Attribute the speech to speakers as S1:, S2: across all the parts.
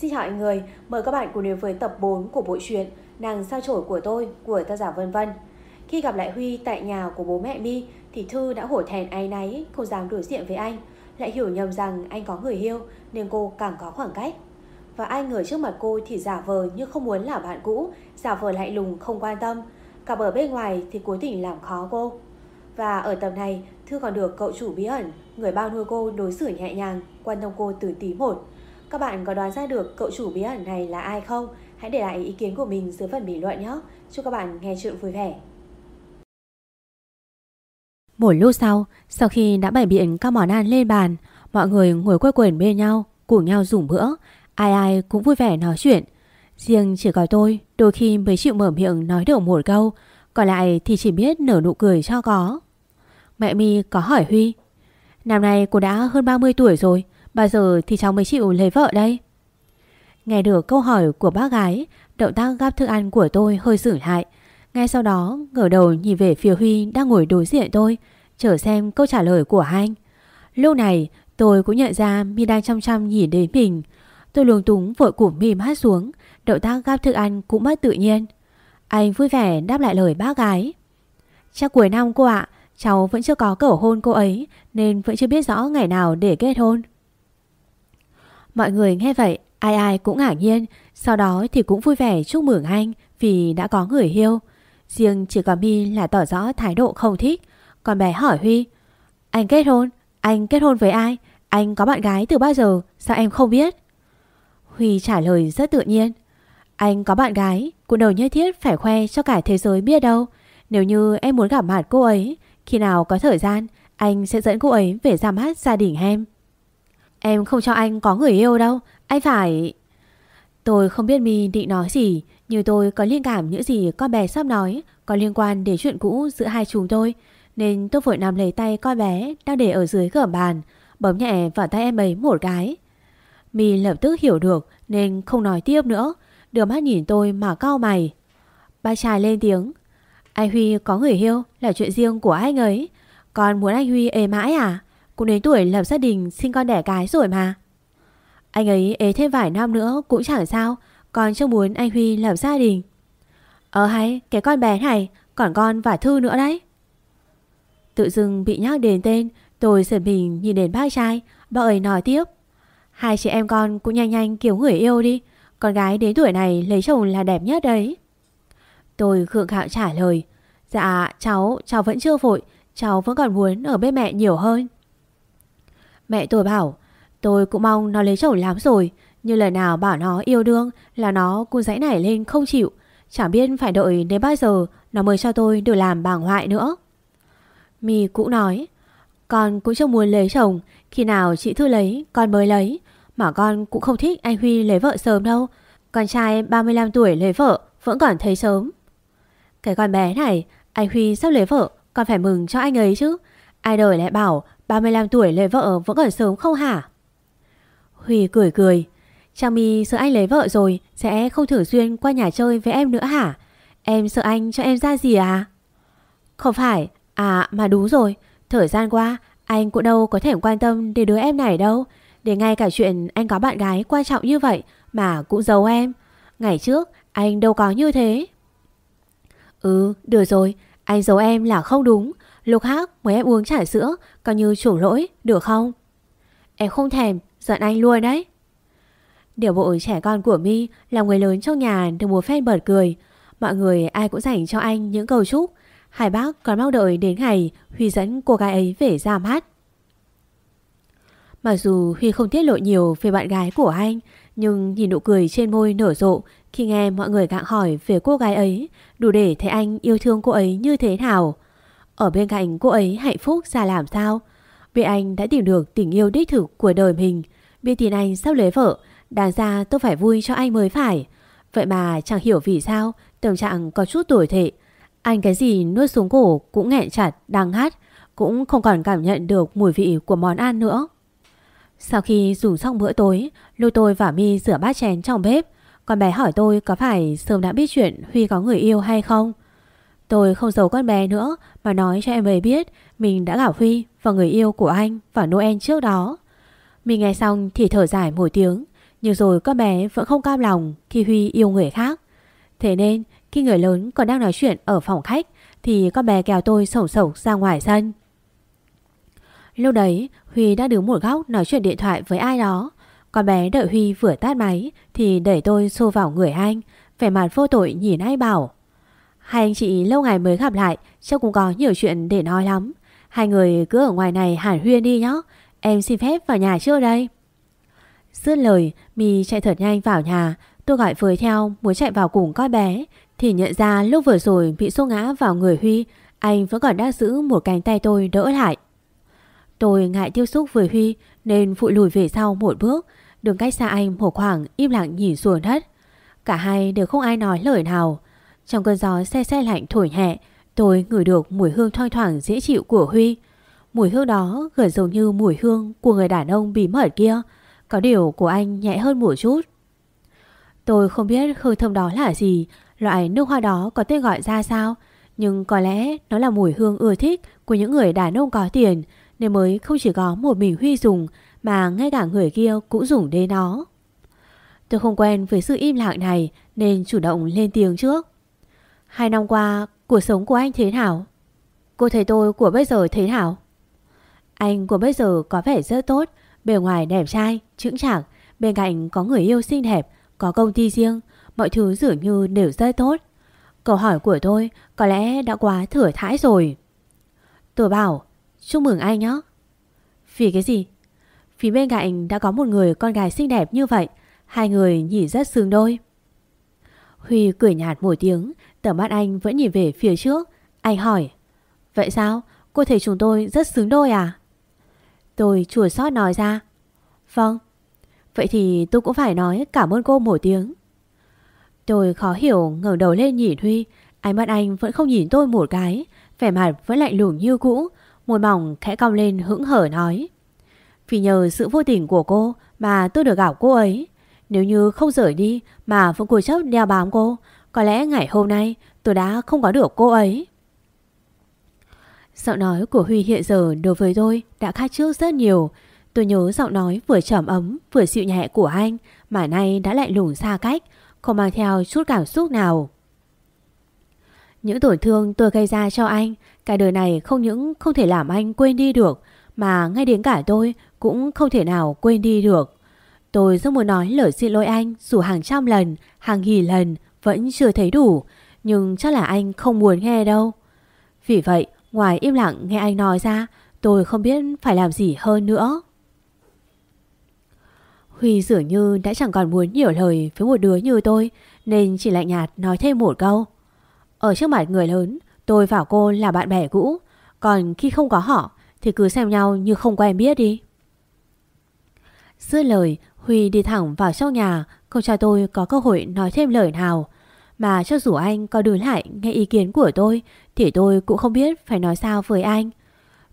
S1: Xin chào anh người, mời các bạn cùng đến với tập 4 của bộ truyện Nàng sao chổi của tôi của tác giả Vân Vân. Khi gặp lại Huy tại nhà của bố mẹ Mi thì Thư đã hổ thẹn áy náy không dám đối diện với anh, lại hiểu nhầm rằng anh có người yêu nên cô càng có khoảng cách. Và anh ở trước mặt cô thì giả vờ như không muốn là bạn cũ, giả vờ lại lùng không quan tâm. Cả ở bên ngoài thì cố tình làm khó cô. Và ở tập này, Thư còn được cậu chủ bí ẩn, người bao nuôi cô đối xử nhẹ nhàng, quan tâm cô từ tí một. Các bạn có đoán ra được cậu chủ bí ẩn này là ai không? Hãy để lại ý kiến của mình dưới phần bình luận nhé. Chúc các bạn nghe chuyện vui vẻ.
S2: Một lúc sau, sau khi đã bày biện các món ăn lên bàn, mọi người ngồi quây quần bên nhau, cùng nhau dùng bữa, ai ai cũng vui vẻ nói chuyện. Riêng chỉ có tôi, đôi khi mới chịu mở miệng nói được một câu, còn lại thì chỉ biết nở nụ cười cho có. Mẹ mi có hỏi Huy, năm nay cô đã hơn 30 tuổi rồi, bao giờ thì cháu mới chịu lấy vợ đây? Nghe được câu hỏi của bác gái, động tác gắp thức ăn của tôi hơi xử lại. Ngay sau đó, ngửa đầu nhìn về phía Huy đang ngồi đối diện tôi, chờ xem câu trả lời của anh. Lúc này, tôi cũng nhận ra Mi đang chăm chăm nhìn đến mình. Tôi luồng túng vội cụm mi mắt xuống, động tác gắp thức ăn cũng mất tự nhiên. Anh vui vẻ đáp lại lời bác gái. Chắc cuối năm cô ạ, cháu vẫn chưa có cẩu hôn cô ấy nên vẫn chưa biết rõ ngày nào để kết hôn. Mọi người nghe vậy, ai ai cũng ngạc nhiên, sau đó thì cũng vui vẻ chúc mừng anh vì đã có người yêu. Riêng chỉ có Mi là tỏ rõ thái độ không thích, còn bé hỏi Huy, anh kết hôn? Anh kết hôn với ai? Anh có bạn gái từ bao giờ? Sao em không biết? Huy trả lời rất tự nhiên. Anh có bạn gái, cũng đâu nhất thiết phải khoe cho cả thế giới biết đâu. Nếu như em muốn gặp mặt cô ấy, khi nào có thời gian, anh sẽ dẫn cô ấy về ra mắt gia đình em. Em không cho anh có người yêu đâu, anh phải... Tôi không biết Mi định nói gì, nhưng tôi có liên cảm những gì con bé sắp nói có liên quan đến chuyện cũ giữa hai chúng tôi. Nên tôi vội nắm lấy tay con bé đang để ở dưới gở bàn, bấm nhẹ vào tay em ấy một cái. Mi lập tức hiểu được nên không nói tiếp nữa, đưa mắt nhìn tôi mà cau mày. Ba trai lên tiếng. Anh Huy có người yêu là chuyện riêng của anh ấy. Còn muốn anh Huy ế mãi à? Cũng đến tuổi lập gia đình sinh con đẻ cái rồi mà. Anh ấy ế thêm vài năm nữa cũng chẳng sao. Còn chưa muốn anh Huy lập gia đình. Ờ hay, cái con bé này còn con và Thư nữa đấy. Tự dưng bị nhắc đến tên, tôi giật mình nhìn đến bác trai, bác ấy nói tiếp. Hai chị em con cũng nhanh nhanh kiếm người yêu đi. Con gái đến tuổi này lấy chồng là đẹp nhất đấy. Tôi khượng khạo trả lời. Dạ cháu, cháu vẫn chưa vội. Cháu vẫn còn muốn ở bên mẹ nhiều hơn. Mẹ tôi bảo, tôi cũng mong nó lấy chồng lắm rồi. Như lời nào bảo nó yêu đương là nó cũng dãy nảy lên không chịu. Chẳng biết phải đợi đến bao giờ nó mới cho tôi được làm bảng hoại nữa. mì cũng nói, con cũng chưa muốn lấy chồng. Khi nào chị Thư lấy, con mới lấy. Mà con cũng không thích anh Huy lấy vợ sớm đâu. Con trai 35 tuổi lấy vợ vẫn còn thấy sớm. Cái con bé này, anh Huy sắp lấy vợ, con phải mừng cho anh ấy chứ. Ai đời lại bảo 35 tuổi lấy vợ vẫn còn sớm không hả? Huy cười cười. Trang My sợ anh lấy vợ rồi sẽ không thường xuyên qua nhà chơi với em nữa hả? Em sợ anh cho em ra gì à? Không phải, à mà đúng rồi. Thời gian qua anh cũng đâu có thể quan tâm đến đứa em này đâu. Để ngay cả chuyện anh có bạn gái quan trọng như vậy mà cũng giấu em. Ngày trước anh đâu có như thế. Ừ, được rồi, anh giấu em là không đúng. Lục khác mời em uống trà sữa, coi như chủ lỗi, được không? Em không thèm, giận anh luôn đấy. Điều bộ trẻ con của mi là người lớn trong nhà được một phen bật cười. Mọi người ai cũng dành cho anh những cầu chúc. Hai bác còn mong đợi đến ngày Huy dẫn cô gái ấy về ra mắt. Mặc dù Huy không tiết lộ nhiều về bạn gái của anh, nhưng nhìn nụ cười trên môi nở rộ khi nghe mọi người gặng hỏi về cô gái ấy, đủ để thấy anh yêu thương cô ấy như thế nào. Ở bên cạnh cô ấy hạnh phúc ra làm sao? Vì anh đã tìm được tình yêu đích thực của đời mình. Biết tin anh sắp lấy vợ, đáng ra tôi phải vui cho anh mới phải. Vậy mà chẳng hiểu vì sao, tâm trạng có chút tuổi thệ. Anh cái gì nuốt xuống cổ cũng nghẹn chặt, đang hát, cũng không còn cảm nhận được mùi vị của món ăn nữa. Sau khi dùng xong bữa tối, Lưu tôi và Mi rửa bát chén trong bếp. Con bé hỏi tôi có phải sớm đã biết chuyện Huy có người yêu hay không? Tôi không giấu con bé nữa, mà nói cho em ấy biết mình đã gặp Huy và người yêu của anh vào Noel trước đó. Mình nghe xong thì thở dài một tiếng. Nhưng rồi con bé vẫn không cam lòng khi Huy yêu người khác. Thế nên, khi người lớn còn đang nói chuyện ở phòng khách, thì con bé kéo tôi sổng sổng ra ngoài sân. Lúc đấy, Huy đã đứng một góc nói chuyện điện thoại với ai đó. Con bé đợi Huy vừa tắt máy thì đẩy tôi xô vào người anh. Vẻ mặt vô tội nhìn ai bảo. Hai anh chị lâu ngày mới gặp lại chắc cũng có nhiều chuyện để nói lắm. Hai người cứ ở ngoài này hàn huyên đi nhé. Em xin phép vào nhà chưa đây. Dứt lời, mi chạy thật nhanh vào nhà. Tôi gọi với theo muốn chạy vào cùng con bé. Thì nhận ra lúc vừa rồi bị xô ngã vào người Huy, anh vẫn còn đang giữ một cánh tay tôi đỡ lại. Tôi ngại tiếp xúc với Huy nên phụ lùi về sau một bước, đường cách xa anh một khoảng im lặng nhìn xuống đất. Cả hai đều không ai nói lời nào. Trong cơn gió xe xe lạnh thổi nhẹ, tôi ngửi được mùi hương thoang thoảng dễ chịu của Huy. Mùi hương đó gần giống như mùi hương của người đàn ông bí mật kia, có điều của anh nhẹ hơn một chút. Tôi không biết hương thơm đó là gì, loại nước hoa đó có tên gọi ra sao, nhưng có lẽ nó là mùi hương ưa thích của những người đàn ông có tiền, nên mới không chỉ có một mình Huy dùng mà ngay cả người kia cũng dùng đến nó. Tôi không quen với sự im lặng này nên chủ động lên tiếng trước. Hai năm qua, cuộc sống của anh thế nào? Cô thấy tôi của bây giờ thế nào? Anh của bây giờ có vẻ rất tốt, bề ngoài đẹp trai, trưởng chạc, bên cạnh có người yêu xinh đẹp, có công ty riêng, mọi thứ dường như đều rất tốt. Câu hỏi của tôi có lẽ đã quá thừa thãi rồi. Tôi bảo, chúc mừng anh nhé. Vì cái gì? Vì bên cạnh đã có một người con gái xinh đẹp như vậy, hai người nhìn rất xương đôi. Huy cười nhạt một tiếng, tầm mắt anh vẫn nhìn về phía trước. Anh hỏi, vậy sao? Cô thấy chúng tôi rất xứng đôi à? Tôi chùa sót nói ra. Vâng. Vậy thì tôi cũng phải nói cảm ơn cô một tiếng. Tôi khó hiểu ngẩng đầu lên nhìn Huy. Ánh mắt anh vẫn không nhìn tôi một cái. Vẻ mặt vẫn lạnh lùng như cũ. Môi mỏng khẽ cong lên hững hở nói. Vì nhờ sự vô tình của cô mà tôi được gặp cô ấy. Nếu như không rời đi mà vẫn cố chấp đeo bám cô, có lẽ ngày hôm nay tôi đã không có được cô ấy. Giọng nói của Huy hiện giờ đối với tôi đã khác trước rất nhiều. Tôi nhớ giọng nói vừa trầm ấm vừa dịu nhẹ của anh mà nay đã lại lủng xa cách, không mang theo chút cảm xúc nào. Những tổn thương tôi gây ra cho anh, cả đời này không những không thể làm anh quên đi được, mà ngay đến cả tôi cũng không thể nào quên đi được. Tôi rất muốn nói lời xin lỗi anh dù hàng trăm lần, hàng nghìn lần vẫn chưa thấy đủ, nhưng chắc là anh không muốn nghe đâu. Vì vậy, ngoài im lặng nghe anh nói ra, tôi không biết phải làm gì hơn nữa. Huy dường như đã chẳng còn muốn nhiều lời với một đứa như tôi, nên chỉ lạnh nhạt nói thêm một câu. Ở trước mặt người lớn, tôi và cô là bạn bè cũ, còn khi không có họ thì cứ xem nhau như không quen biết đi. Dứt lời, Huy đi thẳng vào trong nhà, không cho tôi có cơ hội nói thêm lời nào. Mà cho dù anh có đứng lại nghe ý kiến của tôi, thì tôi cũng không biết phải nói sao với anh.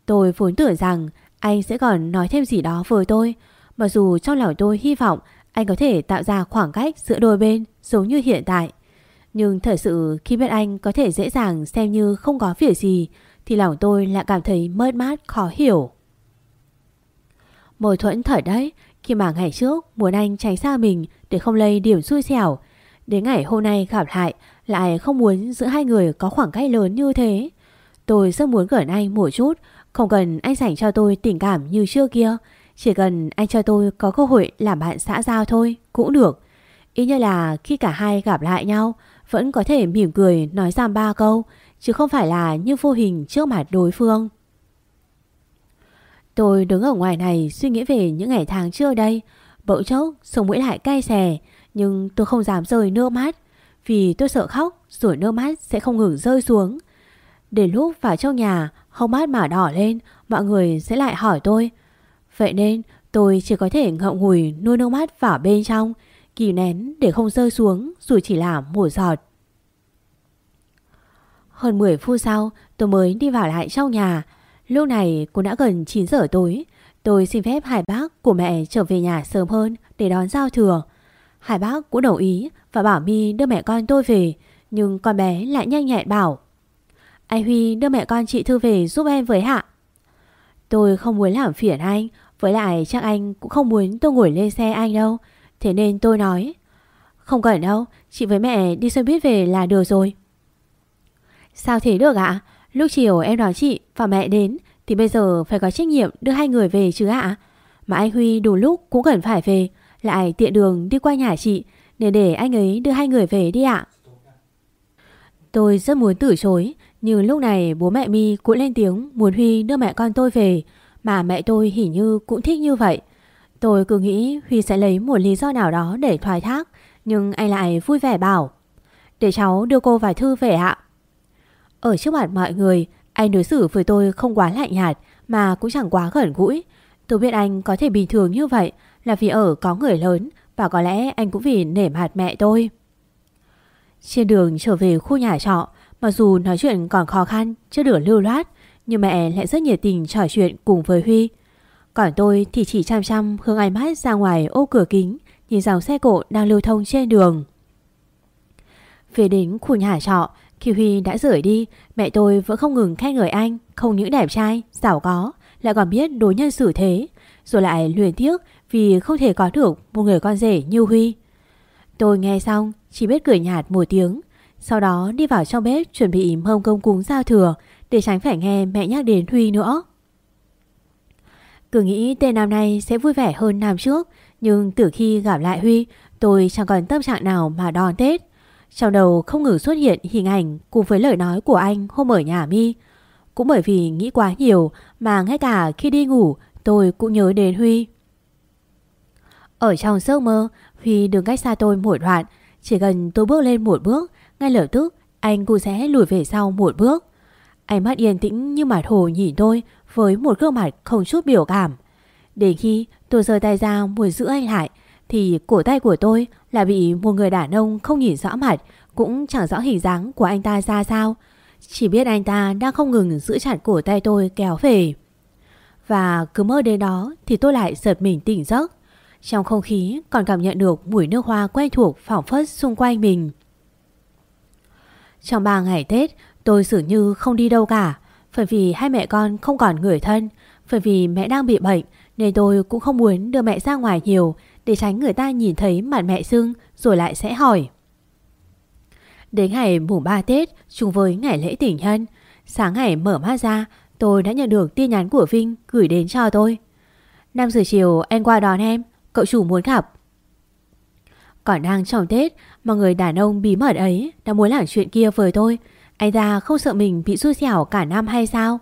S2: Tôi vốn tưởng rằng anh sẽ còn nói thêm gì đó với tôi, mặc dù trong lòng tôi hy vọng anh có thể tạo ra khoảng cách giữa đôi bên giống như hiện tại. Nhưng thật sự khi biết anh có thể dễ dàng xem như không có việc gì, thì lòng tôi lại cảm thấy mất mát khó hiểu. Mâu thuẫn thật đấy, khi mà ngày trước muốn anh tránh xa mình để không lây điểm xui xẻo. Đến ngày hôm nay gặp lại lại không muốn giữa hai người có khoảng cách lớn như thế. Tôi rất muốn gần anh một chút, không cần anh dành cho tôi tình cảm như trước kia. Chỉ cần anh cho tôi có cơ hội làm bạn xã giao thôi, cũng được. Ý như là khi cả hai gặp lại nhau, vẫn có thể mỉm cười nói giam ba câu, chứ không phải là như vô hình trước mặt đối phương. Tôi đứng ở ngoài này suy nghĩ về những ngày tháng trước đây. Bỗng chốc, sống mũi lại cay xè, nhưng tôi không dám rơi nước mắt. Vì tôi sợ khóc, rồi nước mắt sẽ không ngừng rơi xuống. Đến lúc vào trong nhà, hông mắt mà đỏ lên, mọi người sẽ lại hỏi tôi. Vậy nên tôi chỉ có thể ngậm ngùi nuôi nước mắt vào bên trong, kìm nén để không rơi xuống dù chỉ là một giọt. Hơn 10 phút sau, tôi mới đi vào lại trong nhà, Lúc này cũng đã gần 9 giờ tối. Tôi xin phép Hải Bác của mẹ trở về nhà sớm hơn để đón giao thừa. Hải Bác cũng đồng ý và bảo mi đưa mẹ con tôi về, Nhưng con bé lại nhanh nhẹn bảo, Anh Huy đưa mẹ con chị Thư về giúp em với hạ Tôi không muốn làm phiền anh, Với lại chắc anh cũng không muốn tôi ngồi lên xe anh đâu. Thế nên tôi nói, Không cần đâu, Chị với mẹ đi xe buýt về là được rồi. Sao thế được ạ? Lúc chiều em đón chị và mẹ đến, Thì bây giờ phải có trách nhiệm đưa hai người về chứ ạ? Mà anh Huy đủ lúc cũng cần phải về, Lại tiện đường đi qua nhà chị, Nên để anh ấy đưa hai người về đi ạ. Tôi rất muốn từ chối, Nhưng lúc này bố mẹ mi cũng lên tiếng Muốn Huy đưa mẹ con tôi về, Mà mẹ tôi hình như cũng thích như vậy. Tôi cứ nghĩ Huy sẽ lấy một lý do nào đó để thoái thác, Nhưng anh lại vui vẻ bảo, Để cháu đưa cô vài thư về ạ. Ở trước mặt mọi người, Anh đối xử với tôi không quá lạnh nhạt Mà cũng chẳng quá gần gũi. Tôi biết anh có thể bình thường như vậy Là vì ở có người lớn Và có lẽ anh cũng vì nể mặt mẹ tôi. Trên đường trở về khu nhà trọ, Mặc dù nói chuyện còn khó khăn, Chưa được lưu loát, Nhưng mẹ lại rất nhiệt tình trò chuyện cùng với Huy. Còn tôi thì chỉ chăm chăm hướng ánh mắt ra ngoài ô cửa kính, Nhìn dòng xe cộ đang lưu thông trên đường. Về đến khu nhà trọ khi Huy đã rời đi Mẹ tôi vẫn không ngừng khen ngợi anh Không những đẹp trai, giàu có Lại còn biết đối nhân xử thế Rồi lại luyến tiếc vì không thể có được Một người con rể như Huy. Tôi nghe xong chỉ biết cười nhạt một tiếng Sau đó đi vào trong bếp Chuẩn bị mâm công cúng giao thừa Để tránh phải nghe mẹ nhắc đến Huy nữa. Cứ nghĩ tên năm nay sẽ vui vẻ hơn năm trước Nhưng từ khi gặp lại Huy Tôi chẳng còn tâm trạng nào mà đón Tết. Trong đầu không ngừng xuất hiện hình ảnh Cùng với lời nói của anh hôm ở nhà mi. Cũng bởi vì nghĩ quá nhiều Mà ngay cả khi đi ngủ, Tôi cũng nhớ đến Huy. Ở trong giấc mơ, Huy đứng cách xa tôi một đoạn. Chỉ cần tôi bước lên một bước, Ngay lập tức anh cũng sẽ lùi về sau một bước. Ánh mắt yên tĩnh như mặt hồ nhìn tôi với một gương mặt không chút biểu cảm. Đến khi tôi rời tay ra muốn giữ anh lại, thì cổ tay của tôi là bị một người đàn ông không nhìn rõ mặt, cũng chẳng rõ hình dáng của anh ta ra sao. Chỉ biết anh ta đang không ngừng giữ chặt cổ tay tôi kéo về. Và cứ mơ đến đó thì tôi lại giật mình tỉnh giấc. Trong không khí còn cảm nhận được mùi nước hoa quen thuộc phỏng phất xung quanh mình. Trong 3 ngày Tết, tôi dường như không đi đâu cả. Phần vì hai mẹ con không còn người thân Phần vì mẹ đang bị bệnh Nên tôi cũng không muốn đưa mẹ ra ngoài nhiều để tránh người ta nhìn thấy mặt mẹ sưng Rồi lại sẽ hỏi. Đến ngày mùng 3 Tết, Chung với ngày lễ tỉnh nhân, Sáng ngày mở mắt ra, Tôi đã nhận được tin nhắn của Vinh gửi đến cho tôi. 5 giờ chiều, em qua đón em, Cậu chủ muốn gặp. Còn đang trong Tết Mà người đàn ông bí mật ấy Đã muốn làm chuyện kia với tôi. Anh ta không sợ mình bị xui xẻo cả năm hay sao?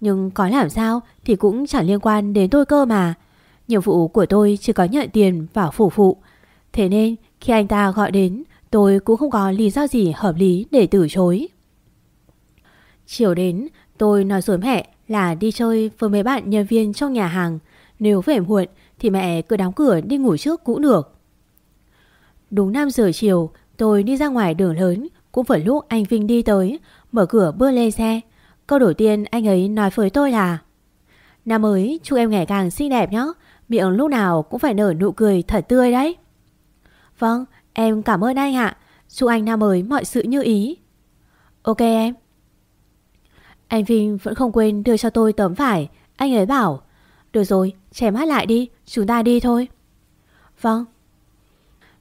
S2: Nhưng có làm sao Thì cũng chẳng liên quan đến tôi cơ mà. Nhiệm vụ của tôi chỉ có nhận tiền và phủ phụ. Thế nên, khi anh ta gọi đến, Tôi cũng không có lý do gì hợp lý để từ chối. Chiều đến, tôi nói dối mẹ là đi chơi với mấy bạn nhân viên trong nhà hàng. Nếu về muộn thì mẹ cứ đóng cửa đi ngủ trước cũng được. Đúng 5 giờ chiều, tôi đi ra ngoài đường lớn. Cũng phải lúc anh Vinh đi tới, Mở cửa bước lên xe. Câu đầu tiên anh ấy nói với tôi là, Năm mới, chúc em ngày càng xinh đẹp nhé. Miệng lúc nào cũng phải nở nụ cười thật tươi đấy. Vâng em cảm ơn anh ạ. Chúc anh năm mới mọi sự như ý. Ok em. Anh Vinh vẫn không quên đưa cho tôi tấm vải. Anh ấy bảo Được rồi chém mắt lại đi Chúng ta đi thôi. Vâng.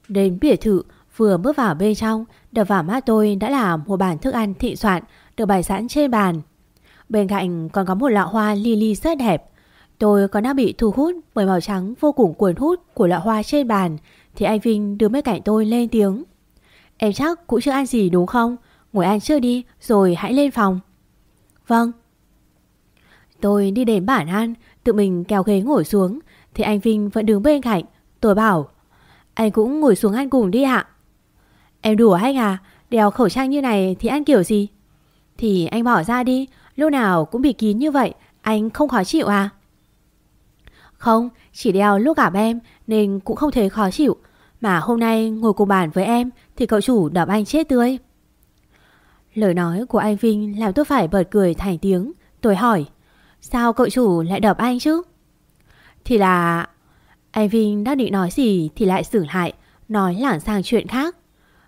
S2: Đến biệt thự Vừa bước vào bên trong, đập vào mắt tôi đã là một bàn thức ăn thị soạn được bày sẵn trên bàn. Bên cạnh còn có một lọ hoa lily rất đẹp. Tôi còn đang bị thu hút bởi màu trắng vô cùng cuốn hút của lọ hoa trên bàn thì anh Vinh đứng bên cạnh tôi lên tiếng. Em chắc cũng chưa ăn gì đúng không? Ngồi ăn chưa đi rồi hãy lên phòng. Vâng. Tôi đi đến bản ăn, tự mình kéo ghế ngồi xuống thì anh Vinh vẫn đứng bên cạnh. Tôi bảo, anh cũng ngồi xuống ăn cùng đi ạ. Em đùa anh à Đeo khẩu trang như này thì ăn kiểu gì Thì anh bỏ ra đi Lúc nào cũng bị kín như vậy Anh không khó chịu à không, Chỉ đeo lúc gặp em Nên cũng không thấy khó chịu. Mà hôm nay ngồi cùng bàn với em Thì cậu chủ đập anh chết tươi. Lời nói của anh Vinh Làm tôi phải bật cười thành tiếng, Tôi hỏi, Sao cậu chủ lại đập anh chứ? Thì là, Anh Vinh đã định nói gì Thì lại xử lại, Nói lảng sang chuyện khác.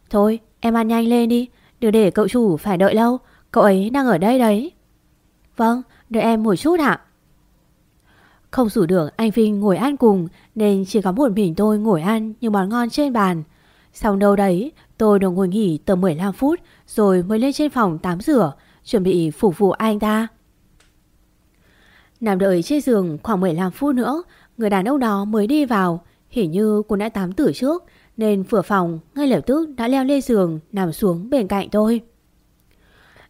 S2: Thôi, em ăn nhanh lên đi, Đừng để cậu chủ phải đợi lâu, Cậu ấy đang ở đây đấy. Vâng đợi em một chút ạ. Không rủ được anh Vinh ngồi ăn cùng nên chỉ có một mình tôi ngồi ăn những món ngon trên bàn. Sau đâu đấy, tôi được ngồi nghỉ tầm 15 phút rồi mới lên trên phòng tắm rửa, chuẩn bị phục vụ anh ta. Nằm đợi trên giường khoảng 15 phút nữa, người đàn ông đó mới đi vào. Hình như cô đã tắm tử trước nên vừa phòng ngay lập tức đã leo lên giường nằm xuống bên cạnh tôi.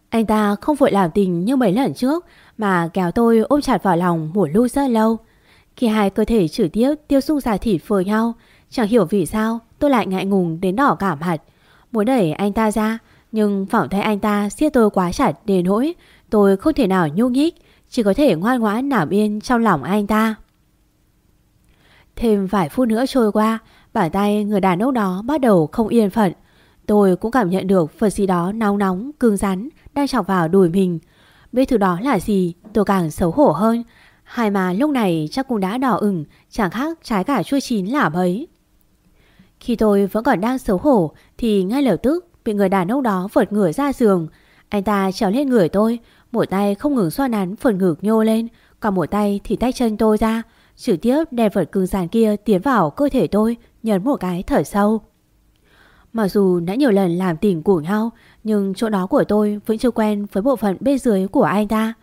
S2: Anh ta không vội làm tình như mấy lần trước mà kéo tôi ôm chặt vào lòng một lúc rất lâu. Khi hai cơ thể trực tiếp tiêu xung ra thịt với nhau, chẳng hiểu vì sao tôi lại ngại ngùng đến đỏ cả mặt. Muốn đẩy anh ta ra, nhưng phỏng thấy anh ta siết tôi quá chặt đến nỗi tôi không thể nào nhúc nhích, chỉ có thể ngoan ngoãn nằm yên trong lòng anh ta. Thêm vài phút nữa trôi qua, bàn tay người đàn ông đó bắt đầu không yên phận. Tôi cũng cảm nhận được phần gì đó nóng nóng, cứng rắn đang chọc vào đùi mình. Biết thứ đó là gì, tôi càng xấu hổ hơn. Hai mà lúc này chắc cũng đã đỏ ửng, chẳng khác trái cả chua chín là mấy. Khi tôi vẫn còn đang xấu hổ thì ngay lập tức bị người đàn ông đó vượt người ra giường. Anh ta trèo lên người tôi, một tay không ngừng xoa nắn phần ngực nhô lên, còn một tay thì tách chân tôi ra, trực tiếp đè vật cứng rắn kia tiến vào cơ thể tôi, nhấn một cái thở sâu. Mặc dù đã nhiều lần làm tình của nhau, nhưng chỗ đó của tôi vẫn chưa quen với bộ phận bên dưới của anh ta.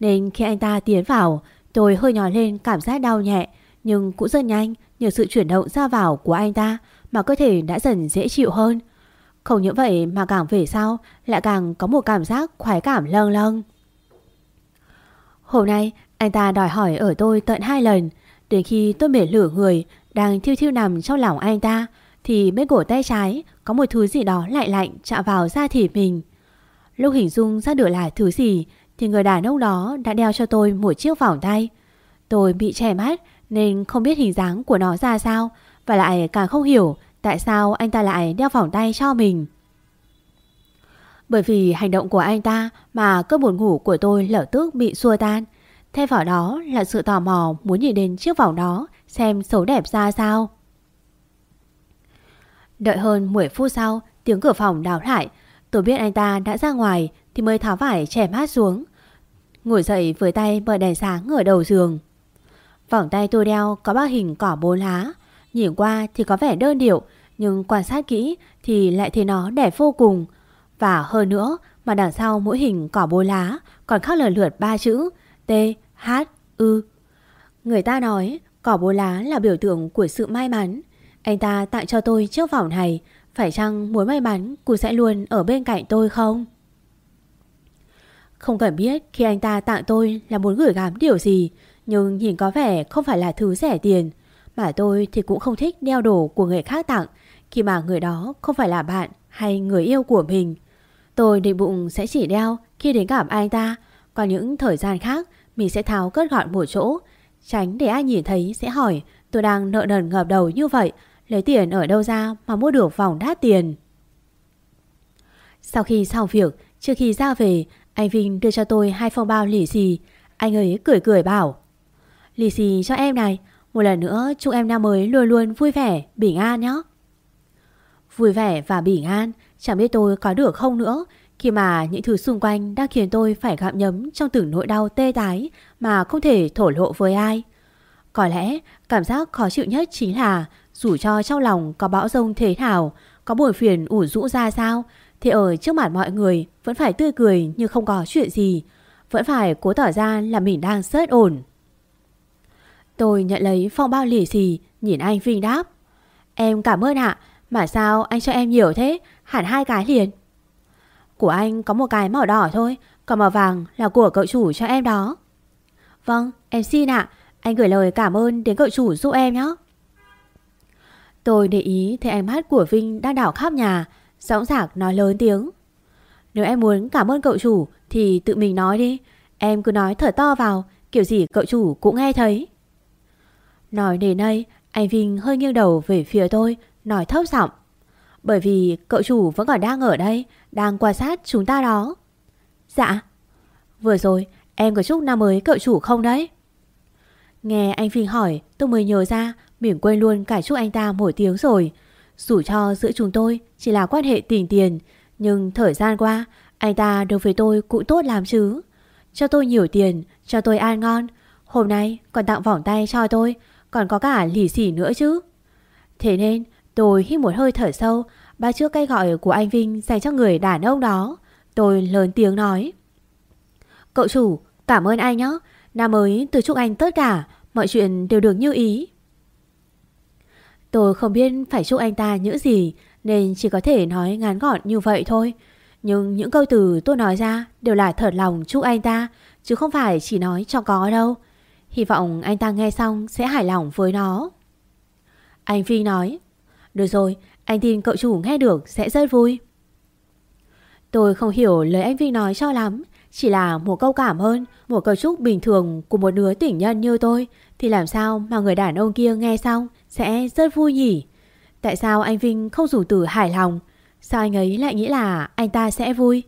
S2: Nên khi anh ta tiến vào, tôi hơi nhỏ lên cảm giác đau nhẹ, nhưng cũng rất nhanh nhờ sự chuyển động ra vào của anh ta mà cơ thể đã dần dễ chịu hơn. Không những vậy mà càng về sau lại càng có một cảm giác khoái cảm lâng lâng. Hôm nay anh ta đòi hỏi ở tôi tận hai lần Đến khi tôi mệt lửa người Đang thiêu thiêu nằm trong lòng anh ta thì bên cổ tay trái, Có một thứ gì đó lạnh lạnh chạm vào da thịt mình. Lúc hình dung ra được là thứ gì, Thì người đàn ông đó đã đeo cho tôi một chiếc vòng tay. Tôi bị che mắt Nên không biết hình dáng của nó ra sao Và lại càng không hiểu Tại sao anh ta lại đeo vòng tay cho mình. Bởi vì hành động của anh ta Mà cơn buồn ngủ của tôi lở tức bị xua tan. Thay vào đó là sự tò mò muốn nhìn đến chiếc vòng đó xem xấu đẹp ra sao. Đợi hơn 10 phút sau, tiếng cửa phòng đào lại. Tôi biết anh ta đã ra ngoài thì mới tháo vải chèm hát xuống. Ngồi dậy với tay mở đèn sáng ở đầu giường. Vòng tay tôi đeo có ba hình cỏ bốn lá. Nhìn qua thì có vẻ đơn điệu nhưng quan sát kỹ thì lại thấy nó đẹp vô cùng. Và hơn nữa mà đằng sau mỗi hình cỏ bốn lá còn khắc lần lượt ba chữ T, H, ư. Người ta nói cỏ bố lá là biểu tượng của sự may mắn. Anh ta tặng cho tôi chiếc vòng này. Phải chăng mối may mắn cô sẽ luôn ở bên cạnh tôi không? Không cần biết khi anh ta tặng tôi là muốn gửi gắm điều gì. Nhưng nhìn có vẻ không phải là thứ rẻ tiền. Mà tôi thì cũng không thích đeo đồ của người khác tặng. Khi mà người đó không phải là bạn hay người yêu của mình. Tôi định bụng sẽ chỉ đeo khi đến gặp anh ta. Còn những thời gian khác, mình sẽ tháo cất gọn một chỗ Tránh để ai nhìn thấy sẽ hỏi, Tôi đang nợ nần ngập đầu như vậy Lấy tiền ở đâu ra mà mua được vòng đắt tiền? Sau khi xong việc, Trước khi ra về, Anh Vinh đưa cho tôi hai phong bao lì xì. Anh ấy cười cười bảo, Lì xì cho em này, Một lần nữa chúc em năm mới luôn luôn vui vẻ, Bình an nhé. Vui vẻ và bình an, Chẳng biết tôi có được không nữa, khi mà những thứ xung quanh đang khiến tôi phải gặm nhấm trong từng nỗi đau tê tái mà không thể thổ lộ với ai. Có lẽ cảm giác khó chịu nhất chính là dù cho trong lòng có bão rông thế nào, có buồn phiền ủ rũ ra sao, thì ở trước mặt mọi người vẫn phải tươi cười như không có chuyện gì, vẫn phải cố tỏ ra là mình đang rất ổn. Tôi nhận lấy phong bao lì xì, nhìn anh Vinh đáp. Em cảm ơn ạ, mà sao anh cho em nhiều thế, hẳn hai cái liền. Của anh có một cái màu đỏ thôi Còn màu vàng là của cậu chủ cho em đó Vâng em xin ạ Anh gửi lời cảm ơn đến cậu chủ giúp em nhé Tôi để ý thấy ánh mắt của Vinh đang đảo khắp nhà, Giọng dạc nói lớn tiếng. Nếu em muốn cảm ơn cậu chủ Thì tự mình nói đi, Em cứ nói thở to vào, Kiểu gì cậu chủ cũng nghe thấy. Nói đến đây, Anh Vinh hơi nghiêng đầu về phía tôi, Nói thấp giọng. Bởi vì cậu chủ vẫn còn đang ở đây, Đang quan sát chúng ta đó. Dạ. Vừa rồi, em có chúc năm mới cậu chủ không đấy? Nghe anh Vinh hỏi, tôi mới nhớ ra mình quên luôn cả chúc anh ta một tiếng rồi. Dù cho giữa chúng tôi chỉ là quan hệ tình tiền, Nhưng thời gian qua, Anh ta đối với tôi cũng tốt làm chứ. Cho tôi nhiều tiền, Cho tôi ăn ngon, Hôm nay còn tặng vòng tay cho tôi, Còn có cả lì xì nữa chứ. Thế nên, tôi hít một hơi thở sâu Ba trước cây gọi của anh Vinh dành cho người đàn ông đó. Tôi lớn tiếng nói. Cậu chủ, cảm ơn anh nhé. Năm mới tôi chúc anh tất cả, Mọi chuyện đều được như ý. Tôi không biết phải chúc anh ta những gì, Nên chỉ có thể nói ngắn gọn như vậy thôi. Nhưng những câu từ tôi nói ra Đều là thật lòng chúc anh ta, Chứ không phải chỉ nói cho có đâu. Hy vọng anh ta nghe xong sẽ hài lòng với nó. Anh Phi nói, Được rồi, anh tin cậu chủ nghe được sẽ rất vui. Tôi không hiểu lời anh Vinh nói cho lắm, Chỉ là một câu cảm ơn, Một câu chúc bình thường của một đứa tỉnh nhân như tôi, Thì làm sao mà người đàn ông kia nghe xong sẽ rất vui nhỉ? Tại sao anh Vinh không rủ từ hài lòng? Sao anh ấy lại nghĩ là anh ta sẽ vui?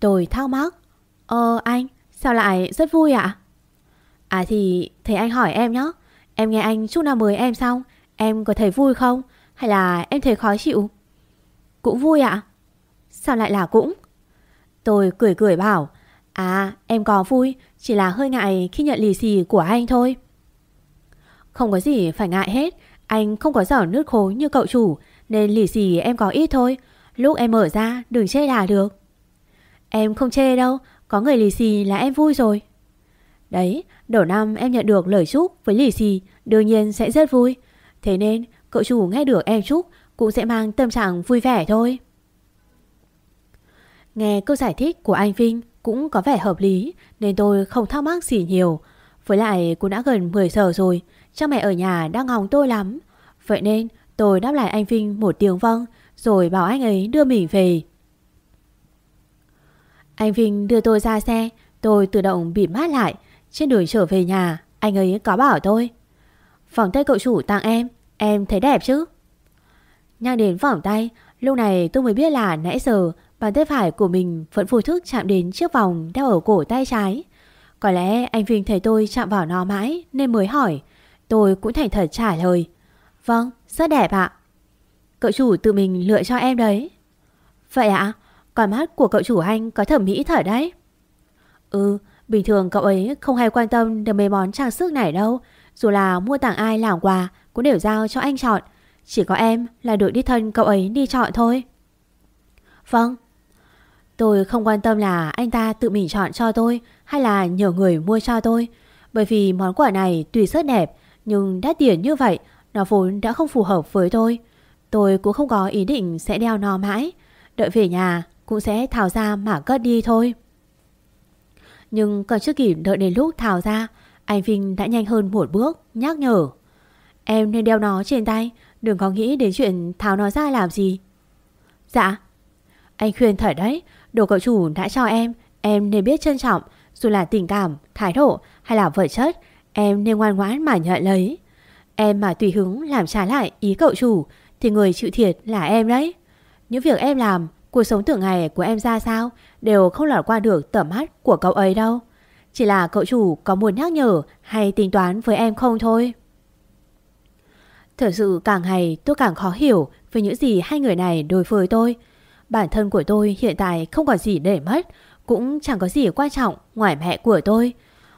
S2: Tôi thắc mắc. Ờ anh, Sao lại rất vui ạ? À thì, thầy anh hỏi em nhé. Em nghe anh chúc năm mới em xong, Em có thấy vui không? Hay là em thấy khó chịu? Cũng vui ạ. Sao lại là cũng? Tôi cười cười bảo À em có vui, Chỉ là hơi ngại khi nhận lì xì của anh thôi. Không có gì phải ngại hết. Anh không có giỏ nước khối như cậu chủ Nên lì xì em có ít thôi. Lúc em mở ra đừng chê là được. Em không chê đâu Có người lì xì là em vui rồi. Đấy đầu năm em nhận được lời chúc với lì xì Đương nhiên sẽ rất vui. Thế nên cậu chủ nghe được em chúc Cũng sẽ mang tâm trạng vui vẻ thôi. Nghe câu giải thích của anh Vinh cũng có vẻ hợp lý nên tôi không thắc mắc gì nhiều. Với lại cũng đã gần 10 giờ rồi, cha mẹ ở nhà đang ngóng tôi lắm. Vậy nên tôi đáp lại anh Vinh một tiếng vâng rồi bảo anh ấy đưa mình về. Anh Vinh đưa tôi ra xe, tôi tự động bị mát lại. Trên đường trở về nhà, anh ấy có bảo tôi. Vòng tay cậu chủ tặng em, em thấy đẹp chứ? Nhắc đến vòng tay, lúc này tôi mới biết là nãy giờ Bàn tay phải của mình vẫn vô thức chạm đến chiếc vòng đeo ở cổ tay trái. Có lẽ anh Vinh thấy tôi chạm vào nó mãi nên mới hỏi. Tôi cũng thành thật trả lời. Vâng, rất đẹp ạ. Cậu chủ tự mình lựa cho em đấy. Vậy ạ? con mắt của cậu chủ anh có thẩm mỹ thật đấy. Ừ, bình thường cậu ấy không hay quan tâm đến mấy món trang sức này đâu. Dù là mua tặng ai làm quà cũng đều giao cho anh chọn. Chỉ có em là được đi thân cậu ấy đi chọn thôi. Vâng, Tôi không quan tâm là anh ta tự mình chọn cho tôi hay là nhờ người mua cho tôi. Bởi vì món quà này tùy rất đẹp nhưng đắt tiền như vậy nó vốn đã không phù hợp với tôi. Tôi cũng không có ý định sẽ đeo nó mãi. Đợi về nhà cũng sẽ tháo ra mà cất đi thôi. Nhưng còn chưa kịp đợi đến lúc tháo ra anh Vinh đã nhanh hơn một bước nhắc nhở. Em nên đeo nó trên tay Đừng có nghĩ đến chuyện tháo nó ra làm gì Dạ Anh khuyên thật đấy Đồ cậu chủ đã cho em Em nên biết trân trọng Dù là tình cảm, thái độ hay là vật chất Em nên ngoan ngoãn mà nhận lấy Em mà tùy hứng làm trái lại ý cậu chủ, Thì người chịu thiệt là em đấy. Những việc em làm, Cuộc sống tưởng ngày của em ra sao Đều không lọt qua được tầm mắt của cậu ấy đâu. Chỉ là cậu chủ có muốn nhắc nhở Hay tính toán với em không thôi. Thật sự càng ngày tôi càng khó hiểu Về những gì hai người này đối với tôi. Bản thân của tôi hiện tại không còn gì để mất, Cũng chẳng có gì quan trọng ngoài mẹ của tôi.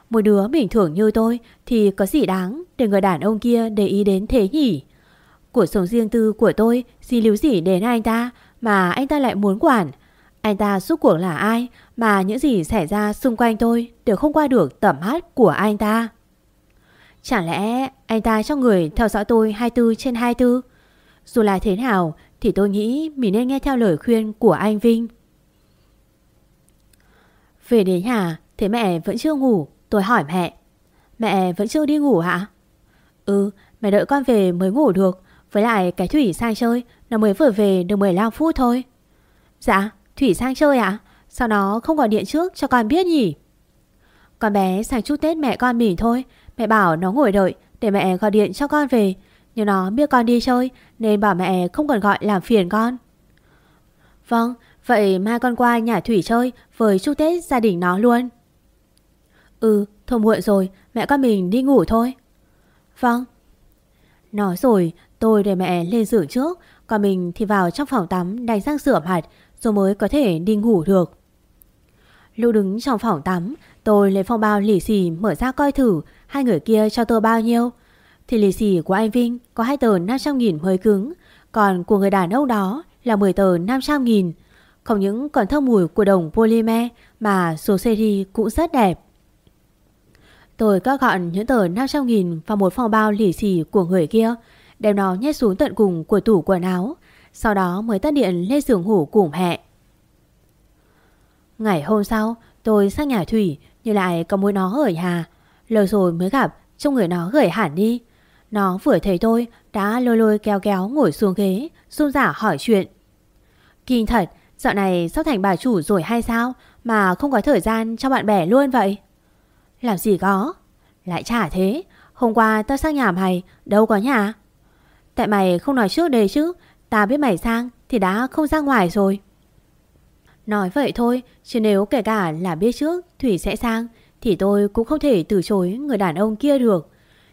S2: Một đứa bình thường như tôi Thì có gì đáng để người đàn ông kia để ý đến thế nhỉ? Cuộc sống riêng tư của tôi xin lưu gì đến anh ta Mà anh ta lại muốn quản. Anh ta suốt cuộc là ai Mà những gì xảy ra xung quanh tôi Đều không qua được tầm mắt của anh ta? Chẳng lẽ anh ta cho người theo dõi tôi 24 trên 24 Dù là thế nào thì tôi nghĩ mình nên nghe theo lời khuyên của anh Vinh. Về đến nhà, thế mẹ vẫn chưa ngủ, tôi hỏi mẹ. Mẹ vẫn chưa đi ngủ hả? Ừ, mẹ đợi con về mới ngủ được. Với lại cái Thủy sang chơi, nó mới vừa về được 15 phút thôi. Dạ, Thủy sang chơi ạ? À? Sao nó không gọi điện trước cho con biết nhỉ? Con bé sang chúc Tết mẹ con mình thôi. Mẹ bảo nó ngồi đợi để mẹ gọi điện cho con về. Nhưng nó biết con đi chơi Nên bảo mẹ không cần gọi làm phiền con Vâng Vậy mai con qua nhà Thủy chơi Với chúc Tết gia đình nó luôn Ừ thôi muộn rồi Mẹ con mình đi ngủ thôi Vâng Nói rồi tôi để mẹ lên giường trước Còn mình thì vào trong phòng tắm đánh răng rửa mặt Rồi mới có thể đi ngủ được lưu đứng trong phòng tắm Tôi lấy phong bao lì xì mở ra coi thử hai người kia cho tôi bao nhiêu. Thì lì xì của anh Vinh có hai tờ 500 nghìn hơi cứng, còn của người đàn ông đó là 10 tờ 500 nghìn. Không những còn thơm mùi của đồng polymer mà số series cũng rất đẹp. Tôi các gọn những tờ 500 nghìn vào một phòng bao lì xì của người kia, đem nó nhét xuống tận cùng của tủ quần áo, sau đó mới tắt điện lên giường ngủ cùng mẹ. Ngày hôm sau, tôi sang nhà Thủy như lại có mối nó ở nhà. Lâu rồi mới gặp, trông người nó gửi hẳn đi. Nó vừa thấy tôi đã lôi lôi kéo kéo ngồi xuống ghế, run rả hỏi chuyện. Kinh thật, dạo này sắp thành bà chủ rồi hay sao mà không có thời gian cho bạn bè luôn vậy? Làm gì có? Lại chả thế, hôm qua tao sang nhà mày, đâu có nhà. Tại mày không nói trước đây chứ, ta biết mày sang thì đã không ra ngoài rồi. Nói vậy thôi, chứ nếu kể cả là biết trước Thủy sẽ sang thì tôi cũng không thể từ chối người đàn ông kia được.